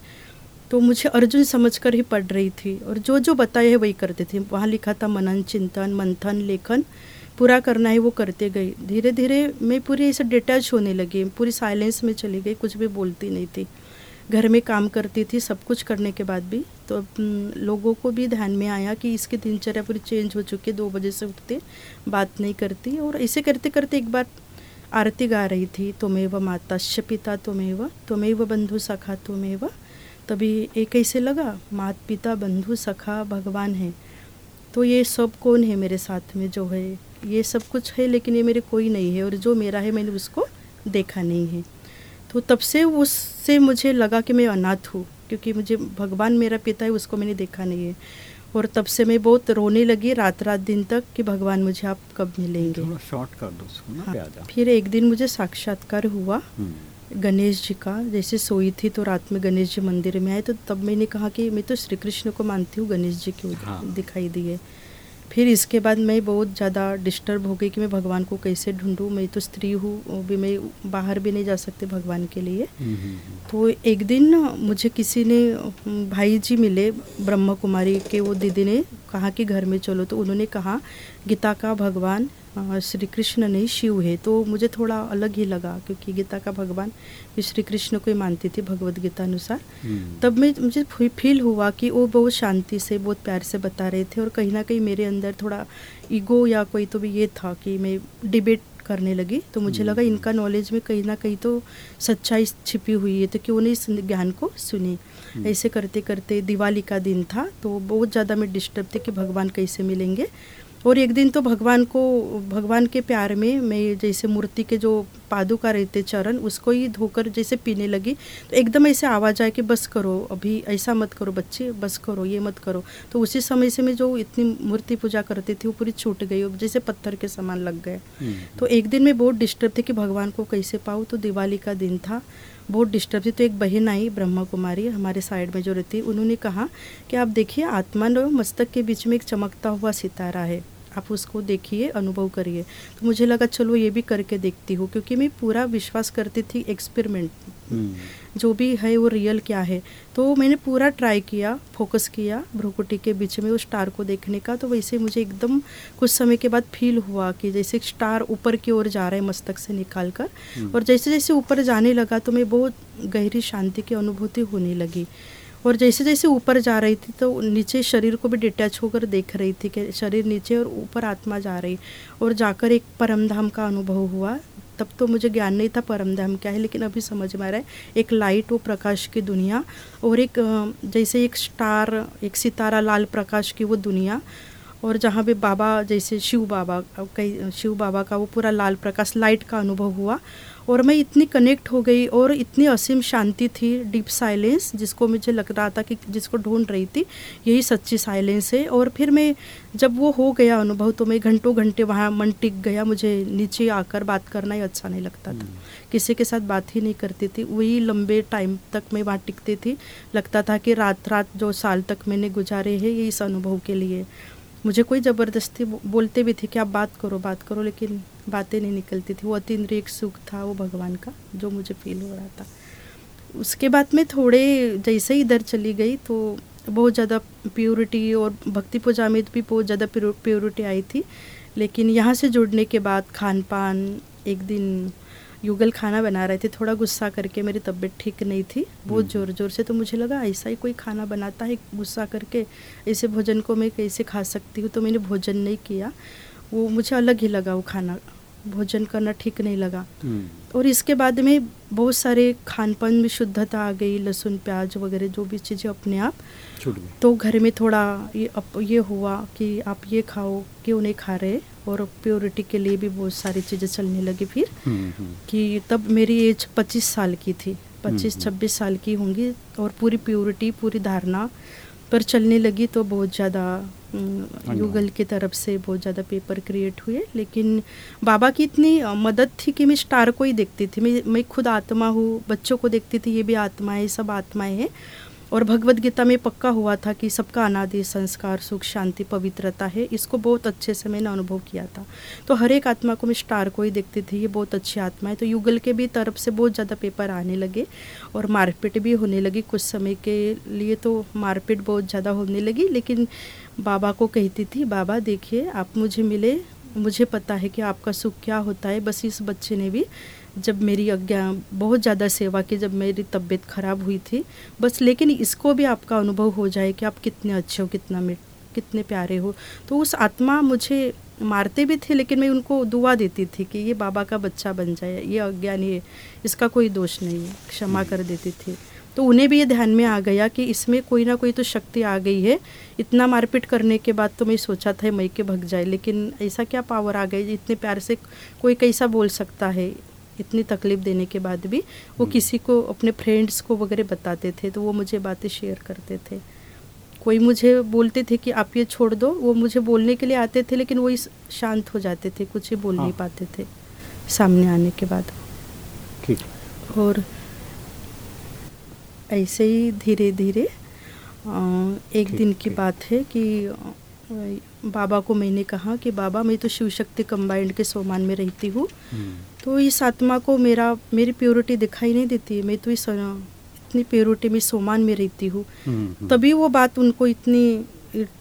तो मुझे अर्जुन समझकर ही पढ़ रही थी और जो जो बताया है वही करती थी। वहाँ लिखा था, मनन, चिंतन, मंथन, लेखन, पूरा करना है वो करते गई धीरे धीरे मैं पूरी ऐसे डिटैच होने लगी, पूरी साइलेंस में चली गई, कुछ भी बोलती नहीं थी। घर में काम करती थी, सब कुछ करने के बाद भी। तो लोगों को भी ध्यान में आया कि इसकी दिनचर्या पूरी चेंज हो चुकी है, दो बजे से उठते बात नहीं करती और ऐसे करते करते एक बार आरती गा रही थी तुम्हेव माताश्च पिता तुम्हें तुम्हेव बंधु सखा तुम्हेव तभी एक ऐसे लगा, मात पिता बंधु सखा भगवान है। तो ये सब कौन है मेरे साथ में जो है? ये सब कुछ है, लेकिन ये मेरे कोई नहीं है और जो मेरा है मैंने उसको देखा नहीं है। तो तब से उससे मुझे लगा कि मैं अनाथ हूँ क्योंकि मुझे भगवान मेरा पिता है उसको मैंने देखा नहीं है। और तब से मैं बहुत रोने लगी रात रात दिन तक कि भगवान मुझे आप कब मिलेंगे। थोड़ा शॉर्ट कर दो उसको ना हाँ, फिर एक दिन मुझे साक्षात्कार हुआ। हम्म, गणेश जी का जैसे सोई थी तो रात में गणेश जी मंदिर में आए तो तब मैंने कहा कि मैं तो श्री कृष्ण को मानती हूँ गणेश जी क्यों हाँ। दिखाई दिए। फिर इसके बाद मैं बहुत ज़्यादा डिस्टर्ब हो गई कि मैं भगवान को कैसे ढूंढूं? मैं तो स्त्री हूँ भी मैं बाहर भी नहीं जा सकती भगवान के लिए। तो एक दिन मुझे किसी ने भाई जी मिले ब्रह्म कुमारी के वो दीदी ने कहा कि घर में चलो। तो उन्होंने कहा गीता का भगवान श्री कृष्ण नहीं शिव है तो मुझे थोड़ा अलग ही लगा क्योंकि गीता का भगवान मैं श्री कृष्ण को ही मानती थी भगवत गीता अनुसार। हम्म, तब मैं मुझे फील हुआ कि वो बहुत शांति से बहुत प्यार से बता रहे थे और कहीं ना कहीं मेरे अंदर थोड़ा ईगो या कोई तो भी ये था कि मैं डिबेट करने लगी तो मुझे लगा इनका नॉलेज में कहीं ना कहीं तो सच्चाई छिपी हुई है तो क्यों नहीं इस ज्ञान को सुनी? ऐसे करते करते दिवाली का दिन था तो बहुत ज़्यादा मैं डिस्टर्ब थी कि भगवान कैसे मिलेंगे। और एक दिन तो भगवान को भगवान के प्यार में मैं जैसे मूर्ति के जो पादुका रहते चरण उसको ही धोकर जैसे पीने लगी। तो एकदम ऐसे आवाज़ आए कि बस करो अभी ऐसा मत करो बच्चे बस करो ये मत करो। तो उसी समय से मैं जो इतनी मूर्ति पूजा करती थी वो पूरी छूट गई वो जैसे पत्थर के समान लग गए। हम्म, तो एक दिन मैं बहुत डिस्टर्ब थी कि भगवान को कैसे पाऊँ तो दिवाली का दिन था। बहुत डिस्टर्ब थी तो एक बहन आई ब्रह्मा कुमारी हमारे साइड में जो रहती उन्होंने कहा कि आप देखिए आत्मा और मस्तक के बीच में एक चमकता हुआ सितारा है। आप उसको देखिए अनुभव करिए। तो मुझे लगा चलो ये भी करके देखती हूँ। क्योंकि मैं पूरा विश्वास करती थी एक्सपेरिमेंट जो भी है वो रियल क्या है? तो मैंने पूरा ट्राई किया फोकस किया भ्रुकुटी के बीच में उस स्टार को देखने का। तो वैसे मुझे एकदम कुछ समय के बाद फील हुआ कि जैसे स्टार ऊपर की ओर जा रहा है मस्तक से निकाल कर और जैसे जैसे ऊपर जाने लगा तो मैं बहुत गहरी शांति की अनुभूति होने लगी। और जैसे जैसे ऊपर जा रही थी तो नीचे शरीर को भी डिटैच होकर देख रही थी कि शरीर नीचे और ऊपर आत्मा जा रही। और जाकर एक परम धाम का अनुभव हुआ। तब तो मुझे ज्ञान नहीं था परम धाम क्या है, लेकिन अभी समझ में आ रहा है। एक लाइट वो प्रकाश की दुनिया और एक जैसे एक स्टार एक सितारा लाल प्रकाश की वो दुनिया। और जहाँ पे बाबा, जैसे शिव बाबा, कई, शिव बाबा का वो पूरा लाल प्रकाश लाइट का अनुभव हुआ। और मैं इतनी कनेक्ट हो गई और इतनी असीम शांति थी डीप साइलेंस जिसको मुझे लग रहा था कि जिसको ढूंढ रही थी यही सच्ची साइलेंस है। और फिर मैं जब वो हो गया अनुभव तो मैं घंटों घंटे वहाँ मन टिक गया मुझे नीचे आकर बात करना ही अच्छा नहीं लगता था। किसी के साथ बात ही नहीं करती थी वही लंबे टाइम तक मैं वहाँ टिकती थी। लगता था कि रात रात जो साल तक मैंने गुजारे हैं ये इस अनुभव के लिए। मुझे कोई ज़बरदस्ती बोलते भी थे कि आप बात करो बात करो, लेकिन बातें नहीं निकलती थी। वो अतीन्द्रिय एक सुख था, वो भगवान का, जो मुझे फील हो रहा था। उसके बाद में थोड़े जैसे ही इधर चली गई तो बहुत ज़्यादा प्योरिटी और भक्ति पूजा में भी बहुत ज़्यादा प्योरिटी आई थी। लेकिन यहाँ से जुड़ने के बाद खान पान एक दिन युगल खाना बना रहे थे थोड़ा गुस्सा करके मेरी तबीयत ठीक नहीं थी बहुत ज़ोर ज़ोर से तो मुझे लगा ऐसा ही कोई खाना बनाता है गुस्सा करके ऐसे भोजन को मैं कैसे खा सकती हूँ तो मैंने भोजन नहीं किया वो मुझे अलग ही लगा वो खाना। भोजन करना ठीक नहीं लगा और इसके बाद में बहुत सारे खान पान में शुद्धता आ गई लहसुन प्याज वगैरह जो भी चीज़ें अपने आप तो घर में थोड़ा ये अप ये हुआ कि आप ये खाओ क्यों नहीं खा रहे और प्योरिटी के लिए भी बहुत सारी चीज़ें चलने लगी फिर हम्म, हम्म, कि तब मेरी एज 25 साल की थी 25 हम्म। 26 साल की होंगी और पूरी प्योरिटी पूरी धारणा पर चलने लगी तो बहुत ज़्यादा। गूगल की तरफ़ से बहुत ज़्यादा पेपर क्रिएट हुए लेकिन बाबा की इतनी मदद थी कि मैं स्टार को ही देखती थी। मैं मैं खुद आत्मा हूँ बच्चों को देखती थी ये भी आत्माएँ सब आत्माएँ हैं। और भगवत गीता में पक्का हुआ था कि सबका अनादि संस्कार सुख शांति पवित्रता है। इसको बहुत अच्छे से मैंने अनुभव किया था। तो हर एक आत्मा को मैं स्टार को ही देखती थी ये बहुत अच्छी आत्मा है। तो युगल के भी तरफ़ से बहुत ज़्यादा पेपर आने लगे और मारपीट भी होने लगी कुछ समय के लिए। तो मारपीट बहुत ज़्यादा होने लगी लेकिन बाबा को कहती थी बाबा देखिए आप मुझे मिले मुझे पता है कि आपका सुख क्या होता है। बस इस बच्चे ने भी जब मेरी अज्ञा बहुत ज़्यादा सेवा की जब मेरी तबीयत खराब हुई थी बस लेकिन इसको भी आपका अनुभव हो जाए कि आप कितने अच्छे हो कितना कितने प्यारे हो। तो उस आत्मा मुझे मारते भी थे लेकिन मैं उनको दुआ देती थी कि ये बाबा का बच्चा बन जाए ये अज्ञानी है इसका कोई दोष नहीं है क्षमा कर देती थी। तो उन्हें भी ये ध्यान में आ गया कि इसमें कोई ना कोई तो शक्ति आ गई है। इतना मारपीट करने के बाद तो मैं सोचा था मई के भग जाए लेकिन ऐसा क्या पावर आ गई इतने प्यार से कोई कैसा बोल सकता है? इतनी तकलीफ़ देने के बाद भी वो किसी को अपने फ्रेंड्स को वगैरह बताते थे तो वो मुझे बातें शेयर करते थे। कोई मुझे बोलते थे कि आप ये छोड़ दो वो मुझे बोलने के लिए आते थे लेकिन वही शांत हो जाते थे कुछ ही बोल नहीं हाँ। पाते थे। सामने आने के बाद। ठीक। और ऐसे ही धीरे धीरे एक दिन की बात है कि बाबा को मैंने कहा कि बाबा मैं तो शिव शक्ति कंबाइंड के सोमान में रहती हूँ। हम्म, तो इस आत्मा को मेरा मेरी प्योरिटी दिखाई नहीं देती। मैं तो इस इतनी प्योरिटी में सोमान में रहती हूँ। हम्म, हम्म, तभी वो बात उनको इतनी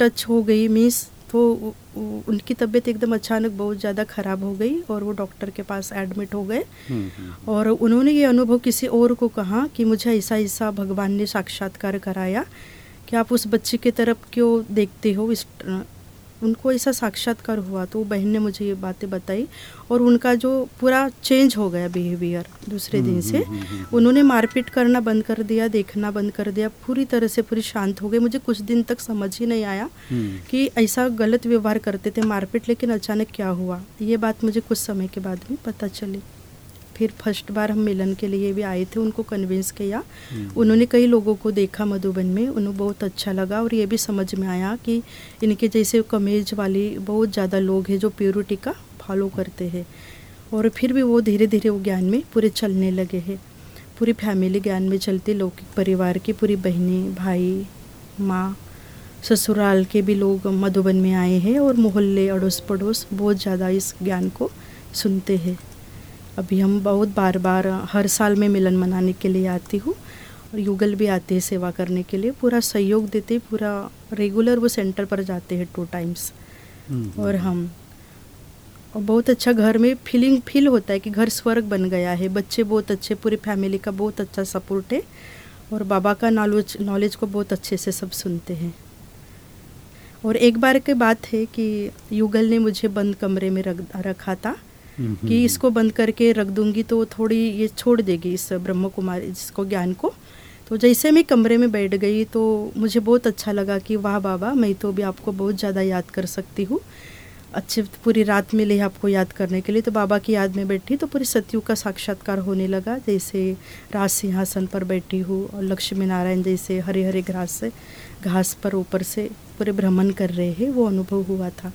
टच हो गई मीन्स तो उनकी तबीयत एकदम अचानक बहुत ज़्यादा ख़राब हो गई और वो डॉक्टर के पास एडमिट हो गए। हम्म, हम्म, और उन्होंने ये अनुभव किसी और को कहा कि मुझे ऐसा ऐसा भगवान ने साक्षात्कार कराया। कि आप उस बच्चे की तरफ़ क्यों देखते हो? इस उनको ऐसा साक्षात्कार हुआ तो वो बहन ने मुझे ये बातें बताई और उनका जो पूरा चेंज हो गया बिहेवियर दूसरे दिन से हम्म, हम्म, हम्म, उन्होंने मारपीट करना बंद कर दिया देखना बंद कर दिया पूरी तरह से पूरी शांत हो गए मुझे कुछ दिन तक समझ ही नहीं आया हम्म, कि ऐसा गलत व्यवहार करते थे मारपीट लेकिन अचानक क्या हुआ? ये बात मुझे कुछ समय के बाद में पता चली। फिर फ़र्स्ट बार हम मिलन के लिए भी आए थे उनको कन्विंस किया। हम्म, उन्होंने कई लोगों को देखा मधुबन में उन्हें बहुत अच्छा लगा और ये भी समझ में आया कि इनके जैसे कमेज वाली बहुत ज़्यादा लोग हैं जो प्योरिटी का फॉलो करते हैं। और फिर भी वो धीरे धीरे वो ज्ञान में पूरे चलने लगे हैं। पूरी फैमिली ज्ञान में चलती लौकिक परिवार की पूरी बहनें भाई माँ ससुराल के भी लोग मधुबन में आए हैं और मोहल्ले अड़ोस पड़ोस बहुत ज़्यादा इस ज्ञान को सुनते हैं। अभी हम बहुत बार बार हर साल में मिलन मनाने के लिए आती हूँ और युगल भी आते हैं सेवा करने के लिए। पूरा सहयोग देते पूरा रेगुलर वो सेंटर पर जाते हैं टू टाइम्स हम्म, और हम और बहुत अच्छा घर में फीलिंग फील होता है कि घर स्वर्ग बन गया है। बच्चे बहुत अच्छे पूरी फैमिली का बहुत अच्छा सपोर्ट है और बाबा का नॉलेज नॉलेज को बहुत अच्छे से सब सुनते हैं। और एक बार की बात है कि युगल ने मुझे बंद कमरे में रख रखा था। कि इसको बंद करके रख दूँगी तो थोड़ी ये छोड़ देगी इस ब्रह्म कुमारी जिसको ज्ञान को। तो जैसे मैं कमरे में बैठ गई तो मुझे बहुत अच्छा लगा कि वाह बाबा, मैं तो भी आपको बहुत ज़्यादा याद कर सकती हूँ। अच्छे पूरी रात मिली आपको याद करने के लिए। तो बाबा की याद में बैठी तो पूरी सतयुग का साक्षात्कार होने लगा। जैसे राज सिंहासन पर बैठी हूँ और लक्ष्मी नारायण जैसे हरे हरे घास से, घास पर ऊपर से पूरे भ्रमण कर रहे हैं, वो अनुभव हुआ था।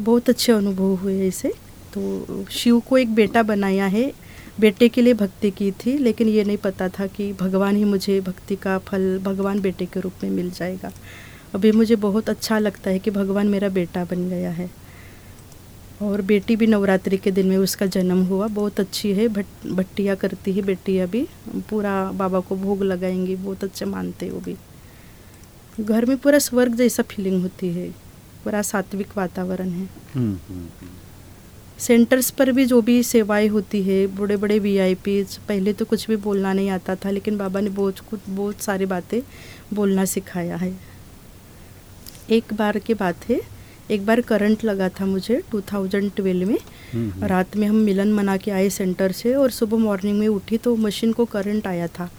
बहुत अच्छे अनुभव हुए ऐसे तो शिव को एक बेटा बनाया है। बेटे के लिए भक्ति की थी लेकिन ये नहीं पता था कि भगवान ही मुझे भक्ति का फल भगवान बेटे के रूप में मिल जाएगा। अभी मुझे बहुत अच्छा लगता है कि भगवान मेरा बेटा बन गया है। और बेटी भी नवरात्रि के दिन में उसका जन्म हुआ। बहुत अच्छी है भट भट्टिया करती है बेटियाँ भी पूरा बाबा को भोग लगाएँगी बहुत अच्छे मानते वो भी। घर में पूरा स्वर्ग जैसा फीलिंग होती है। पूरा सात्विक वातावरण है। हम्म, हम्म, हम्म। सेंटर्स पर भी जो भी सेवाएँ होती है बड़े बड़े वी पहले तो कुछ भी बोलना नहीं आता था लेकिन बाबा ने बहुत कुछ बहुत सारी बातें बोलना सिखाया है। एक बार की बात है एक बार करंट लगा था मुझे 2012 में। हम्म, हम्म। रात में हम मिलन मना के आए सेंटर से और सुबह मॉर्निंग में उठी तो मशीन को करंट आया था।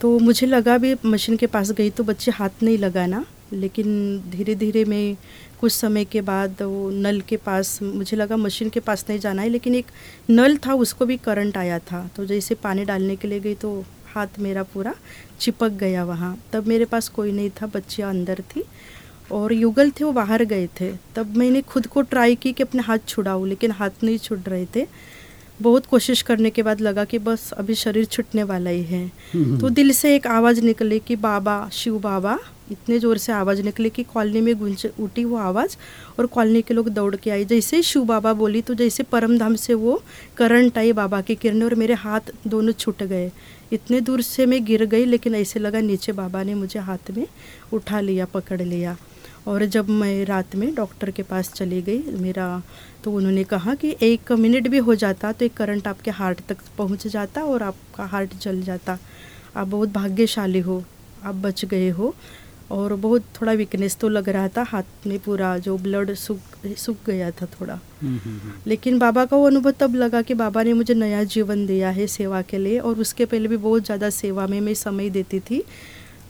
तो मुझे लगा भी मशीन के पास गई तो बच्चे हाथ नहीं लगाना लेकिन धीरे धीरे मैं कुछ समय के बाद वो नल के पास मुझे लगा मशीन के पास नहीं जाना है लेकिन एक नल था उसको भी करंट आया था। तो जैसे पानी डालने के लिए गई तो हाथ मेरा पूरा चिपक गया वहाँ। तब मेरे पास कोई नहीं था बच्चियाँ अंदर थी और युगल थे वो बाहर गए थे। तब मैंने खुद को ट्राई की कि अपने हाथ छुड़ाऊँ लेकिन हाथ नहीं छुट रहे थे। बहुत कोशिश करने के बाद लगा कि बस अभी शरीर छुटने वाला ही है। तो दिल से एक आवाज़ निकली कि बाबा शिव बाबा इतने ज़ोर से आवाज़ निकली कि कॉलोनी में गुंज उठी वो आवाज़ और कॉलोनी के लोग दौड़ के आई जैसे ही शिव बाबा बोली तो जैसे परम धाम से वो करंट आई बाबा की किरणें और मेरे हाथ दोनों छूट गए। इतने दूर से मैं गिर गई, लेकिन ऐसे लगा नीचे बाबा ने मुझे हाथ में उठा लिया, पकड़ लिया। और जब मैं रात में डॉक्टर के पास चली गई मेरा तो उन्होंने कहा कि एक मिनट भी हो जाता तो एक करंट आपके हार्ट तक पहुँच जाता और आपका हार्ट जल जाता। आप बहुत भाग्यशाली हो, आप बच गए हो। और बहुत थोड़ा वीकनेस तो लग रहा था हाथ में पूरा जो ब्लड सूख सूख गया था थोड़ा हम्म, हम्म, हम्म। लेकिन बाबा का वो अनुभव तब लगा कि बाबा ने मुझे नया जीवन दिया है सेवा के लिए और उसके पहले भी बहुत ज़्यादा सेवा में मैं समय देती थी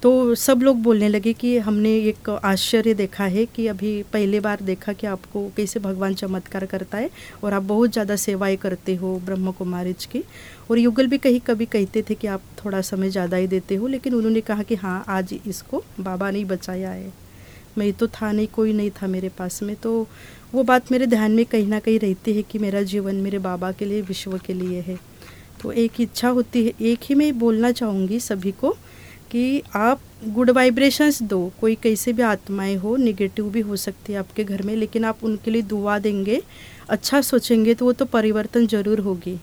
तो सब लोग बोलने लगे कि हमने एक आश्चर्य देखा है कि अभी पहले बार देखा कि आपको कैसे भगवान चमत्कार करता है और आप बहुत ज़्यादा सेवाएँ करते हो ब्रह्म कुमारिज की। और युगल भी कहीं कभी कहते थे कि आप थोड़ा समय ज़्यादा ही देते हो, लेकिन उन्होंने कहा कि हाँ आज इसको बाबा ने बचाया है। मैं तो था नहीं, कोई नहीं था मेरे पास में। तो वो बात मेरे ध्यान में कहीं ना कहीं रहती है कि मेरा जीवन मेरे बाबा के लिए, विश्व के लिए है। तो एक इच्छा होती है, एक ही मैं बोलना चाहूँगी सभी को कि आप गुड वाइब्रेशंस दो। कोई कैसे भी आत्माएँ हो निगेटिव भी हो सकती है आपके घर में, लेकिन आप उनके लिए दुआ देंगे अच्छा सोचेंगे तो वो तो परिवर्तन ज़रूर होगी।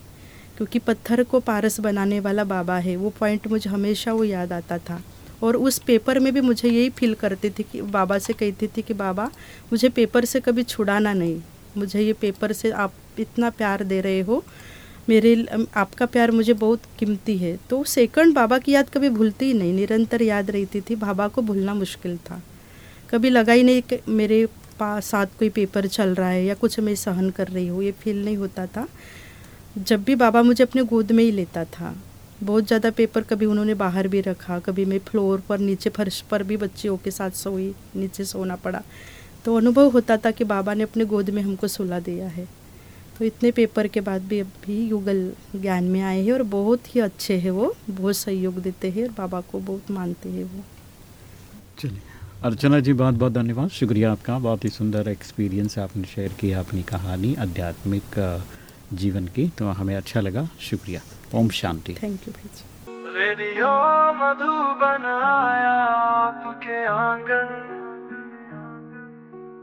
क्योंकि पत्थर को पारस बनाने वाला बाबा है, वो पॉइंट मुझे हमेशा वो याद आता था। और उस पेपर में भी मुझे यही फील करती थी कि, बाबा से कहती थी कि, बाबा, मुझे पेपर से कभी छुड़ाना नहीं। मुझे ये पेपर से आप इतना प्यार दे रहे हो मेरे आपका प्यार मुझे बहुत कीमती है। तो सेकंड बाबा की याद कभी भूलती ही नहीं, निरंतर याद रहती थी। बाबा को भूलना मुश्किल था। कभी लगा ही नहीं कि मेरे पास साथ कोई पेपर चल रहा है या कुछ मैं सहन कर रही हूँ, ये फील नहीं होता था। जब भी बाबा मुझे अपने गोद में ही लेता था। बहुत ज़्यादा पेपर कभी उन्होंने बाहर भी रखा, कभी मैं फ्लोर पर, नीचे फर्श पर भी बच्चियों के साथ सोई, नीचे सोना पड़ा। तो अनुभव होता था कि बाबा ने अपने गोद में हमको सुला दिया है। तो इतने पेपर के बाद भी अभी युगल ज्ञान में आए हैं और बहुत ही अच्छे हैं वो बहुत सहयोग देते हैं और बाबा को बहुत मानते हैं वो। चलिए अर्चना जी बहुत बहुत धन्यवाद। शुक्रिया आपका बहुत ही सुंदर एक्सपीरियंस आपने शेयर किया अपनी कहानी आध्यात्मिक जीवन की तो हमें अच्छा लगा। शुक्रिया। ओम शांति। थैंक यू भाई जी। रेडियो मधुबन आया आपके आँगन।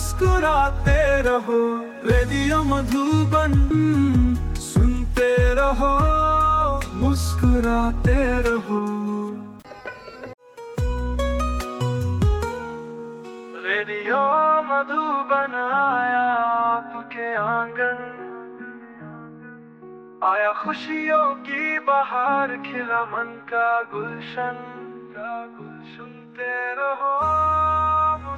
मुस्कुराते रहो, रेडियो मधुबन, सुनते रहो, मुस्कुराते रहो। रेडियो मधुबन आया आपके आँगन, आया खुशियों की बहार, खिला मन का गुलशन, का गुल सुनते रहो।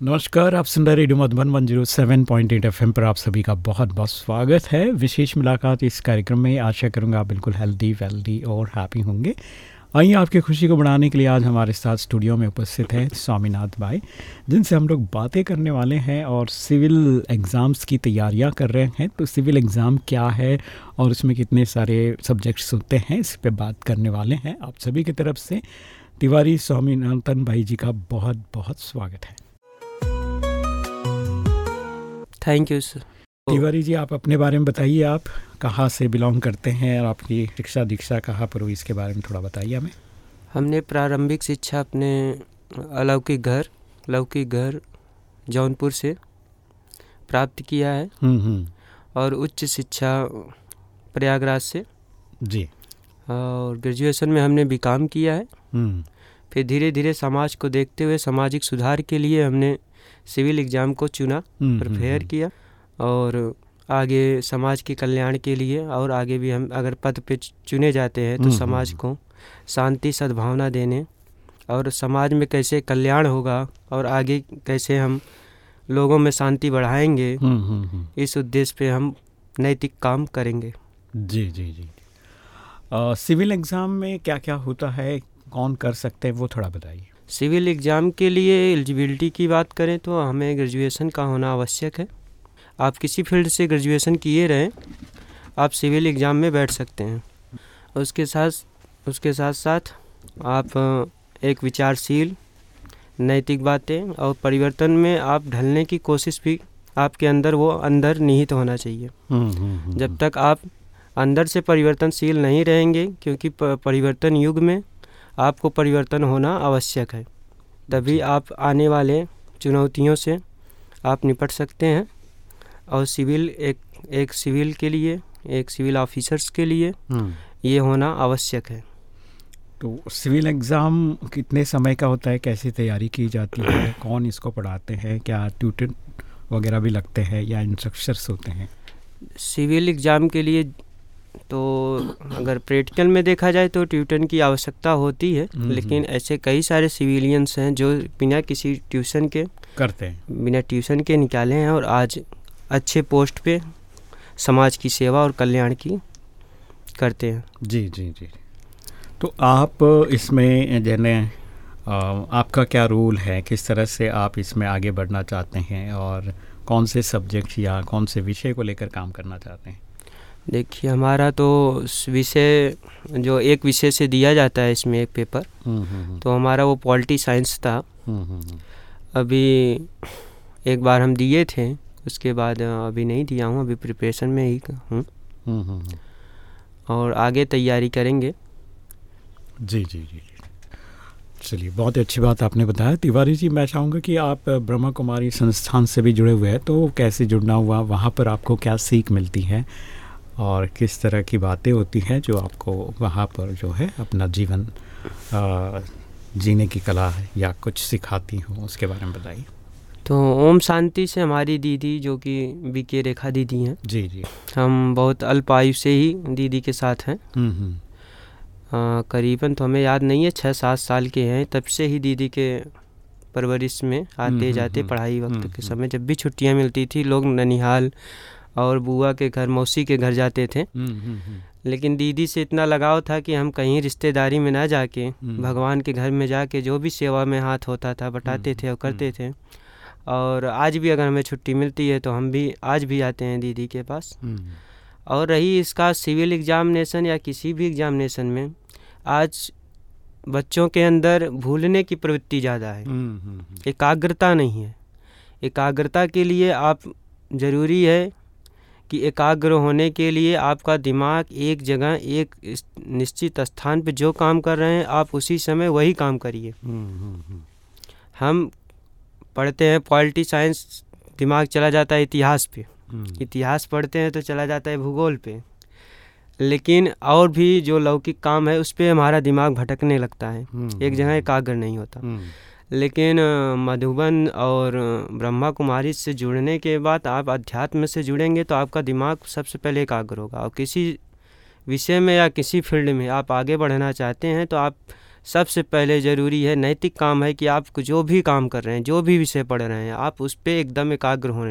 नमस्कार, आप सुन रहे radio Madhuban one zero seven point eight FM पर आप सभी का बहुत बहुत स्वागत है। विशेष मुलाकात इस कार्यक्रम में। आशा करूँगा आप बिल्कुल हेल्दी वेल्दी और हैप्पी होंगे। आइए आपकी खुशी को बढ़ाने के लिए आज हमारे साथ स्टूडियो में उपस्थित हैं स्वामीनाथ भाई, जिनसे हम लोग बातें करने वाले हैं और सिविल एग्ज़ाम्स की तैयारियाँ कर रहे हैं। तो सिविल एग्ज़ाम क्या है और उसमें कितने सारे सब्जेक्ट्स होते हैं, इस पर बात करने वाले हैं आप सभी की तरफ़ से। तिवारी स्वामीनाथन भाई जी का बहुत बहुत स्वागत है। Thank you sir Tiwari ji आप अपने बारे में बताइए आप कहाँ से बिलोंग करते हैं और आपकी शिक्षा दीक्षा कहाँ पर हुई इसके बारे में थोड़ा बताइए हमें। हमने प्रारंभिक शिक्षा अपने अलौकिक घर लौकिक घर जौनपुर से प्राप्त किया है। हम्म हम्म। और उच्च शिक्षा प्रयागराज से। जी। और ग्रेजुएशन में हमने बी काम किया है। हम्म। फिर धीरे धीरे समाज को देखते हुए सामाजिक सुधार के लिए हमने सिविल एग्ज़ाम को चुना हम्म, प्रिपेयर हम्म, किया और आगे समाज के कल्याण के लिए और आगे भी हम अगर पद पे चुने जाते हैं तो हम्म, समाज। को शांति सद्भावना देने और समाज में कैसे कल्याण होगा और आगे कैसे हम लोगों में शांति बढ़ाएँगे। इस उद्देश्य पे हम नैतिक काम करेंगे जी जी जी अ, सिविल एग्ज़ाम में क्या क्या होता है कौन कर सकते हैं वो थोड़ा बताइए सिविल एग्ज़ाम के लिए एलिजिबिलिटी की बात करें तो हमें ग्रेजुएशन का होना आवश्यक है। आप किसी फ़ील्ड से ग्रेजुएशन किए रहें आप सिविल एग्ज़ाम में बैठ सकते हैं। उसके साथ उसके साथ साथ आप एक विचारशील नैतिक बातें और परिवर्तन में आप ढलने की कोशिश भी आपके अंदर वो अंदर निहित होना चाहिए। हम्म, हम्म, हम्म, जब तक आप अंदर से परिवर्तनशील नहीं रहेंगे क्योंकि परिवर्तन युग में आपको परिवर्तन होना आवश्यक है। तभी आप आने वाले चुनौतियों से आप निपट सकते हैं और सिविल एक एक सिविल के लिए एक सिविल ऑफिसर्स के लिए हम्म। ये होना आवश्यक है। तो सिविल एग्ज़ाम कितने समय का होता है? कैसे तैयारी की जाती है? [coughs] कौन इसको पढ़ाते हैं? क्या ट्यूटर वगैरह भी लगते हैं या इंस्ट्रक्टर्स होते हैं? सिविल एग्ज़ाम के लिए तो अगर प्रैक्टिकल में देखा जाए तो ट्यूटन की आवश्यकता होती है हम्म, लेकिन ऐसे कई सारे सिविलियंस हैं जो बिना किसी ट्यूशन के करते हैं। बिना ट्यूशन के निकाले हैं और आज अच्छे पोस्ट पे समाज की सेवा और कल्याण की करते हैं। जी जी जी। तो आप इसमें जैसे आपका क्या रोल है? किस तरह से आप इसमें आगे बढ़ना चाहते हैं? और कौन से सब्जेक्ट या कौन से विषय को लेकर काम करना चाहते हैं? देखिए हमारा तो विषय जो एक विषय से दिया जाता है इसमें एक पेपर हम्म, हम्म, हम्म, तो हमारा वो पॉलिटी साइंस था। अभी एक बार हम दिए थे उसके बाद अभी नहीं दिया हूँ अभी प्रिपरेशन में ही हूँ। और आगे तैयारी करेंगे जी जी जी। चलिए बहुत अच्छी बात आपने बताया तिवारी जी मैं चाहूँगा कि आप ब्रह्मा कुमारी संस्थान से भी जुड़े हुए हैं तो कैसे जुड़ना हुआ वहाँ पर आपको क्या सीख मिलती है और किस तरह की बातें होती हैं जो आपको वहाँ पर जो है अपना जीवन अ, जीने की कला है या कुछ सिखाती हूँ उसके बारे में बताइए। तो ओम शांति से हमारी दीदी जो कि बी के रेखा दीदी हैं जी जी। हम बहुत अल्प आयु से ही दीदी के साथ हैं। हम्म हम्म। करीबन तो हमें याद नहीं है छः सात साल के हैं तब से ही दीदी के परवरिश में आते हम्म, जाते पढ़ाई वक्त के। समय जब भी छुट्टियाँ मिलती थी लोग ननिहाल और बुआ के घर मौसी के घर जाते थे। हम्म, हम्म, हम्म, लेकिन दीदी से इतना लगाव था कि हम कहीं रिश्तेदारी में ना जाके। भगवान के घर में जाके जो भी सेवा में हाथ होता था बटाते थे और करते थे। और आज भी अगर हमें छुट्टी मिलती है तो हम भी आज भी आते हैं दीदी के पास। और रही इसका सिविल एग्ज़ामिनेशन या किसी भी एग्ज़ामिनेशन में आज बच्चों के अंदर भूलने की प्रवृत्ति ज़्यादा है। एकाग्रता नहीं है। एकाग्रता के लिए आप ज़रूरी है कि एकाग्र होने के लिए आपका दिमाग एक जगह एक निश्चित स्थान पे जो काम कर रहे हैं आप उसी समय वही काम करिए। हम्म, हम्म, हम्म, हम पढ़ते हैं पॉलिटी साइंस दिमाग चला जाता है इतिहास पे। इतिहास पढ़ते हैं तो चला जाता है भूगोल पे। लेकिन और भी जो लौकिक काम है उस पर हमारा दिमाग भटकने लगता है। एक जगह एकाग्र नहीं होता। लेकिन मधुबन और ब्रह्मा कुमारी से जुड़ने के बाद आप अध्यात्म से जुड़ेंगे तो आपका दिमाग सबसे पहले एकाग्र होगा। और किसी विषय में या किसी फ़ील्ड में आप आगे बढ़ना चाहते हैं तो आप सबसे पहले ज़रूरी है नैतिक काम है कि आप जो भी काम कर रहे हैं जो भी विषय पढ़ रहे हैं आप उस पर एकदम एकाग्र हों।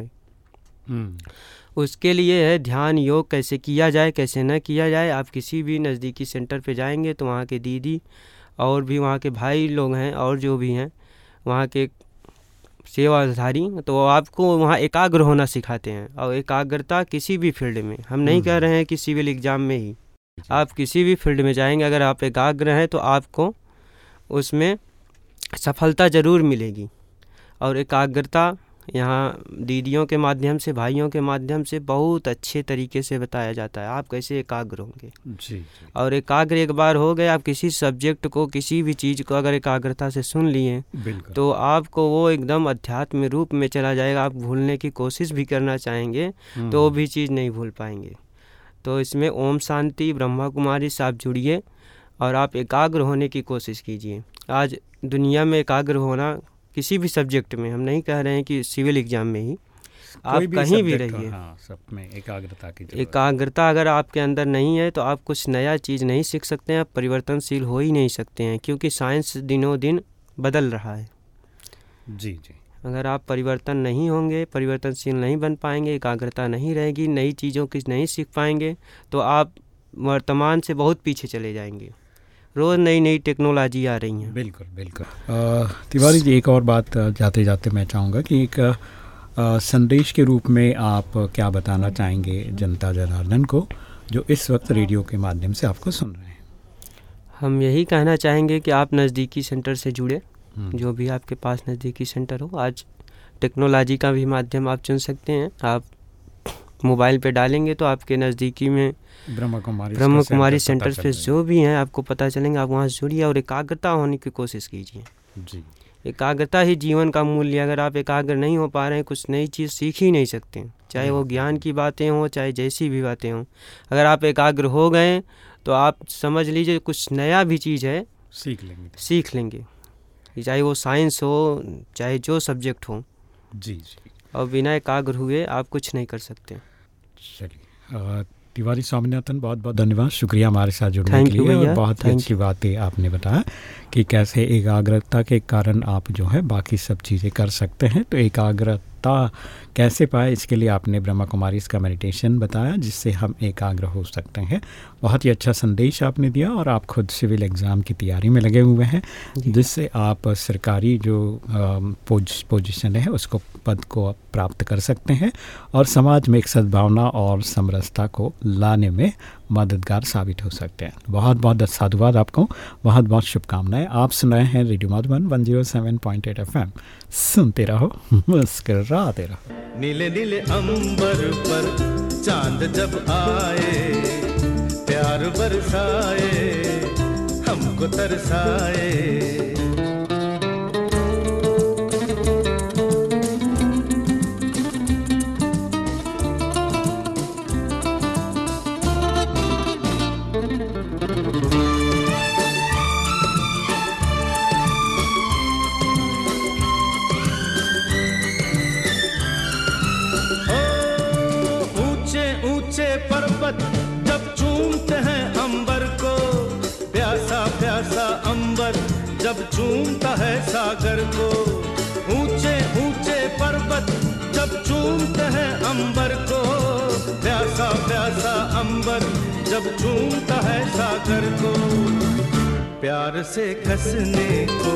हम्म, उसके लिए है ध्यान योग कैसे किया जाए कैसे न किया जाए आप किसी भी नज़दीकी सेंटर पे जाएँगे तो वहाँ के दीदी और भी वहाँ के भाई लोग हैं और जो भी हैं वहाँ के सेवाधारी तो वो आपको वहाँ एकाग्र होना सिखाते हैं। और एकाग्रता किसी भी फ़ील्ड में हम नहीं कह रहे हैं कि सिविल एग्ज़ाम में ही। आप किसी भी फ़ील्ड में जाएँगे अगर आप एकाग्र हैं तो आपको उसमें सफलता ज़रूर मिलेगी। और एकाग्रता यहाँ दीदियों के माध्यम से भाइयों के माध्यम से बहुत अच्छे तरीके से बताया जाता है। आप कैसे एकाग्र होंगे? जी जी। और एकाग्र एक बार हो गए आप किसी सब्जेक्ट को किसी भी चीज़ को अगर एकाग्रता से सुन लिए तो आपको वो एकदम अध्यात्म रूप में चला जाएगा। आप भूलने की कोशिश भी करना चाहेंगे तो वो भी चीज़ नहीं भूल पाएँगे। तो इसमें ओम शांति ब्रह्मा कुमारी से आप जुड़िए और आप एकाग्र होने की कोशिश कीजिए। आज दुनिया में एकाग्र होना किसी भी सब्जेक्ट में हम नहीं कह रहे हैं कि सिविल एग्ज़ाम में ही। आप कोई कहीं भी रहिए। हाँ सब में एकाग्रता की एकाग्रता अगर आपके अंदर नहीं है तो आप कुछ नया चीज़ नहीं सीख सकते हैं आप परिवर्तनशील हो ही नहीं सकते हैं क्योंकि साइंस दिनों दिन बदल रहा है। जी जी। अगर आप परिवर्तन नहीं होंगे परिवर्तनशील नहीं बन पाएँगे एकाग्रता नहीं रहेगी नई चीज़ों की नहीं सीख पाएँगे तो आप वर्तमान से बहुत पीछे चले जाएँगे। रोज़ नई नई टेक्नोलॉजी आ रही हैं। बिल्कुल बिल्कुल। तिवारी जी एक और बात जाते जाते मैं चाहूँगा कि एक अ, संदेश के रूप में आप क्या बताना चाहेंगे जनता जनार्दन को जो इस वक्त रेडियो के माध्यम से आपको सुन रहे हैं? हम यही कहना चाहेंगे कि आप नज़दीकी सेंटर से जुड़े जो भी आपके पास नज़दीकी सेंटर हो। आज टेक्नोलॉजी का भी माध्यम आप चुन सकते हैं। आप मोबाइल पे डालेंगे तो आपके नज़दीकी में ब्रह्मा कुमारी ब्रह्म कुमारी सेंटर सेंटर पे जो भी हैं आपको पता चलेंगे आप वहाँ जुड़िए और एकाग्रता होने की कोशिश कीजिए। जी। एकाग्रता ही जीवन का मूल्य अगर आप एकाग्र नहीं हो पा रहे हैं कुछ नई चीज़ सीख ही नहीं सकते। चाहे वो ज्ञान की बातें हों चाहे जैसी भी बातें हों। अगर आप एकाग्र हो गए तो आप समझ लीजिए कुछ नया भी चीज़ है सीख लेंगे। सीख लेंगे। चाहे वो साइंस हो चाहे जो सब्जेक्ट हो। जी जी। और बिना एकाग्र हुए आप कुछ नहीं कर सकते। चलिए तिवारी स्वामीनाथन बहुत बहुत धन्यवाद। शुक्रिया हमारे साथ जुड़ने के लिए और बहुत ही अच्छी बातें आपने बताया कि कैसे एकाग्रता के कारण आप जो है बाकी सब चीज़ें कर सकते हैं। तो एकाग्रता कैसे पाए इसके लिए आपने ब्रह्मा कुमारी इसका मेडिटेशन बताया जिससे हम एकाग्र हो सकते हैं। बहुत ही अच्छा संदेश आपने दिया और आप खुद सिविल एग्ज़ाम की तैयारी में लगे हुए हैं जिससे आप सरकारी जो पोजीशन है उसको पद को प्राप्त कर सकते हैं और समाज में एक सद्भावना और समरसता को लाने में मददगार साबित हो सकते हैं। बहुत बहुत साधुवाद आपको। बहुत बहुत शुभकामनाएँ। आप सुन रहे हैं radio Madhuban one zero seven point eight F M सुनते रहो, मुस्कराते रहो। नीले नीले अंबर पर चाँद जब आए, प्यार बरसाए, हमको तरसाए। सागर को ऊँचे ऊँचे पर्वत जब चूमते हैं अंबर को। प्यासा प्यासा अंबर जब चूमता है सागर को। प्यार से कसने को,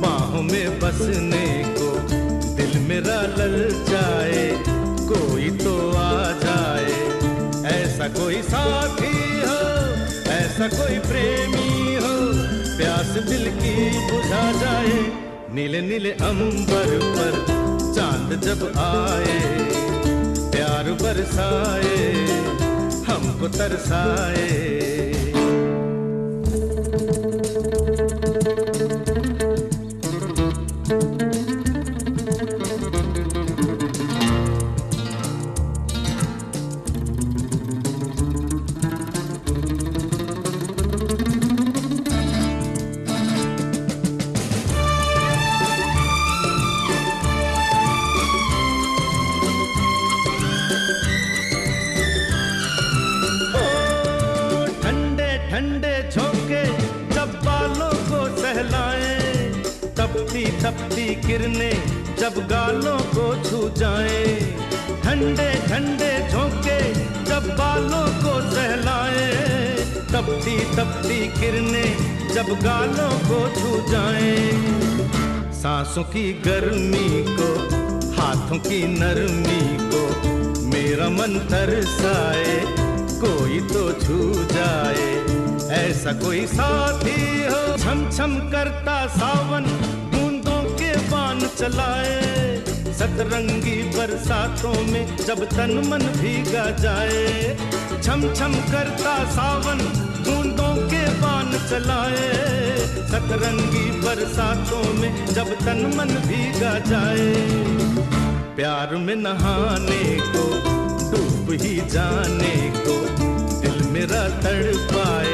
बाहों में बसने को, दिल मेरा लल जाए, कोई तो आ जाए। ऐसा कोई साथी हो, ऐसा कोई प्रेमी प्यास दिल की बुझा जाए। नीले नीले अंबर पर चाँद जब आए, प्यार बरसाए, हमको तरसाए। को सहलाए तपती तपती किरणें, जब गालों को छू जाए ठंडे ठंडे झोंके, जब बालों को सहलाए, तपती तपती किरने जब गालों को छू जाए। सांसों की गर्मी को, हाथों की नरमी को, मेरा मन तरसाए, कोई तो छू जाए। ऐसा कोई साथी हो छम छम करता सावन, बूंदों के बान चलाए। सतरंगी बरसातों में जब तन मन भीगा जाए छम छम करता सावन, बूंदों के बान चलाए। सतरंगी बरसातों में जब तन मन भीगा जाए, प्यार में नहाने को, डूब ही जाने को, दिल मेरा तड़ पाए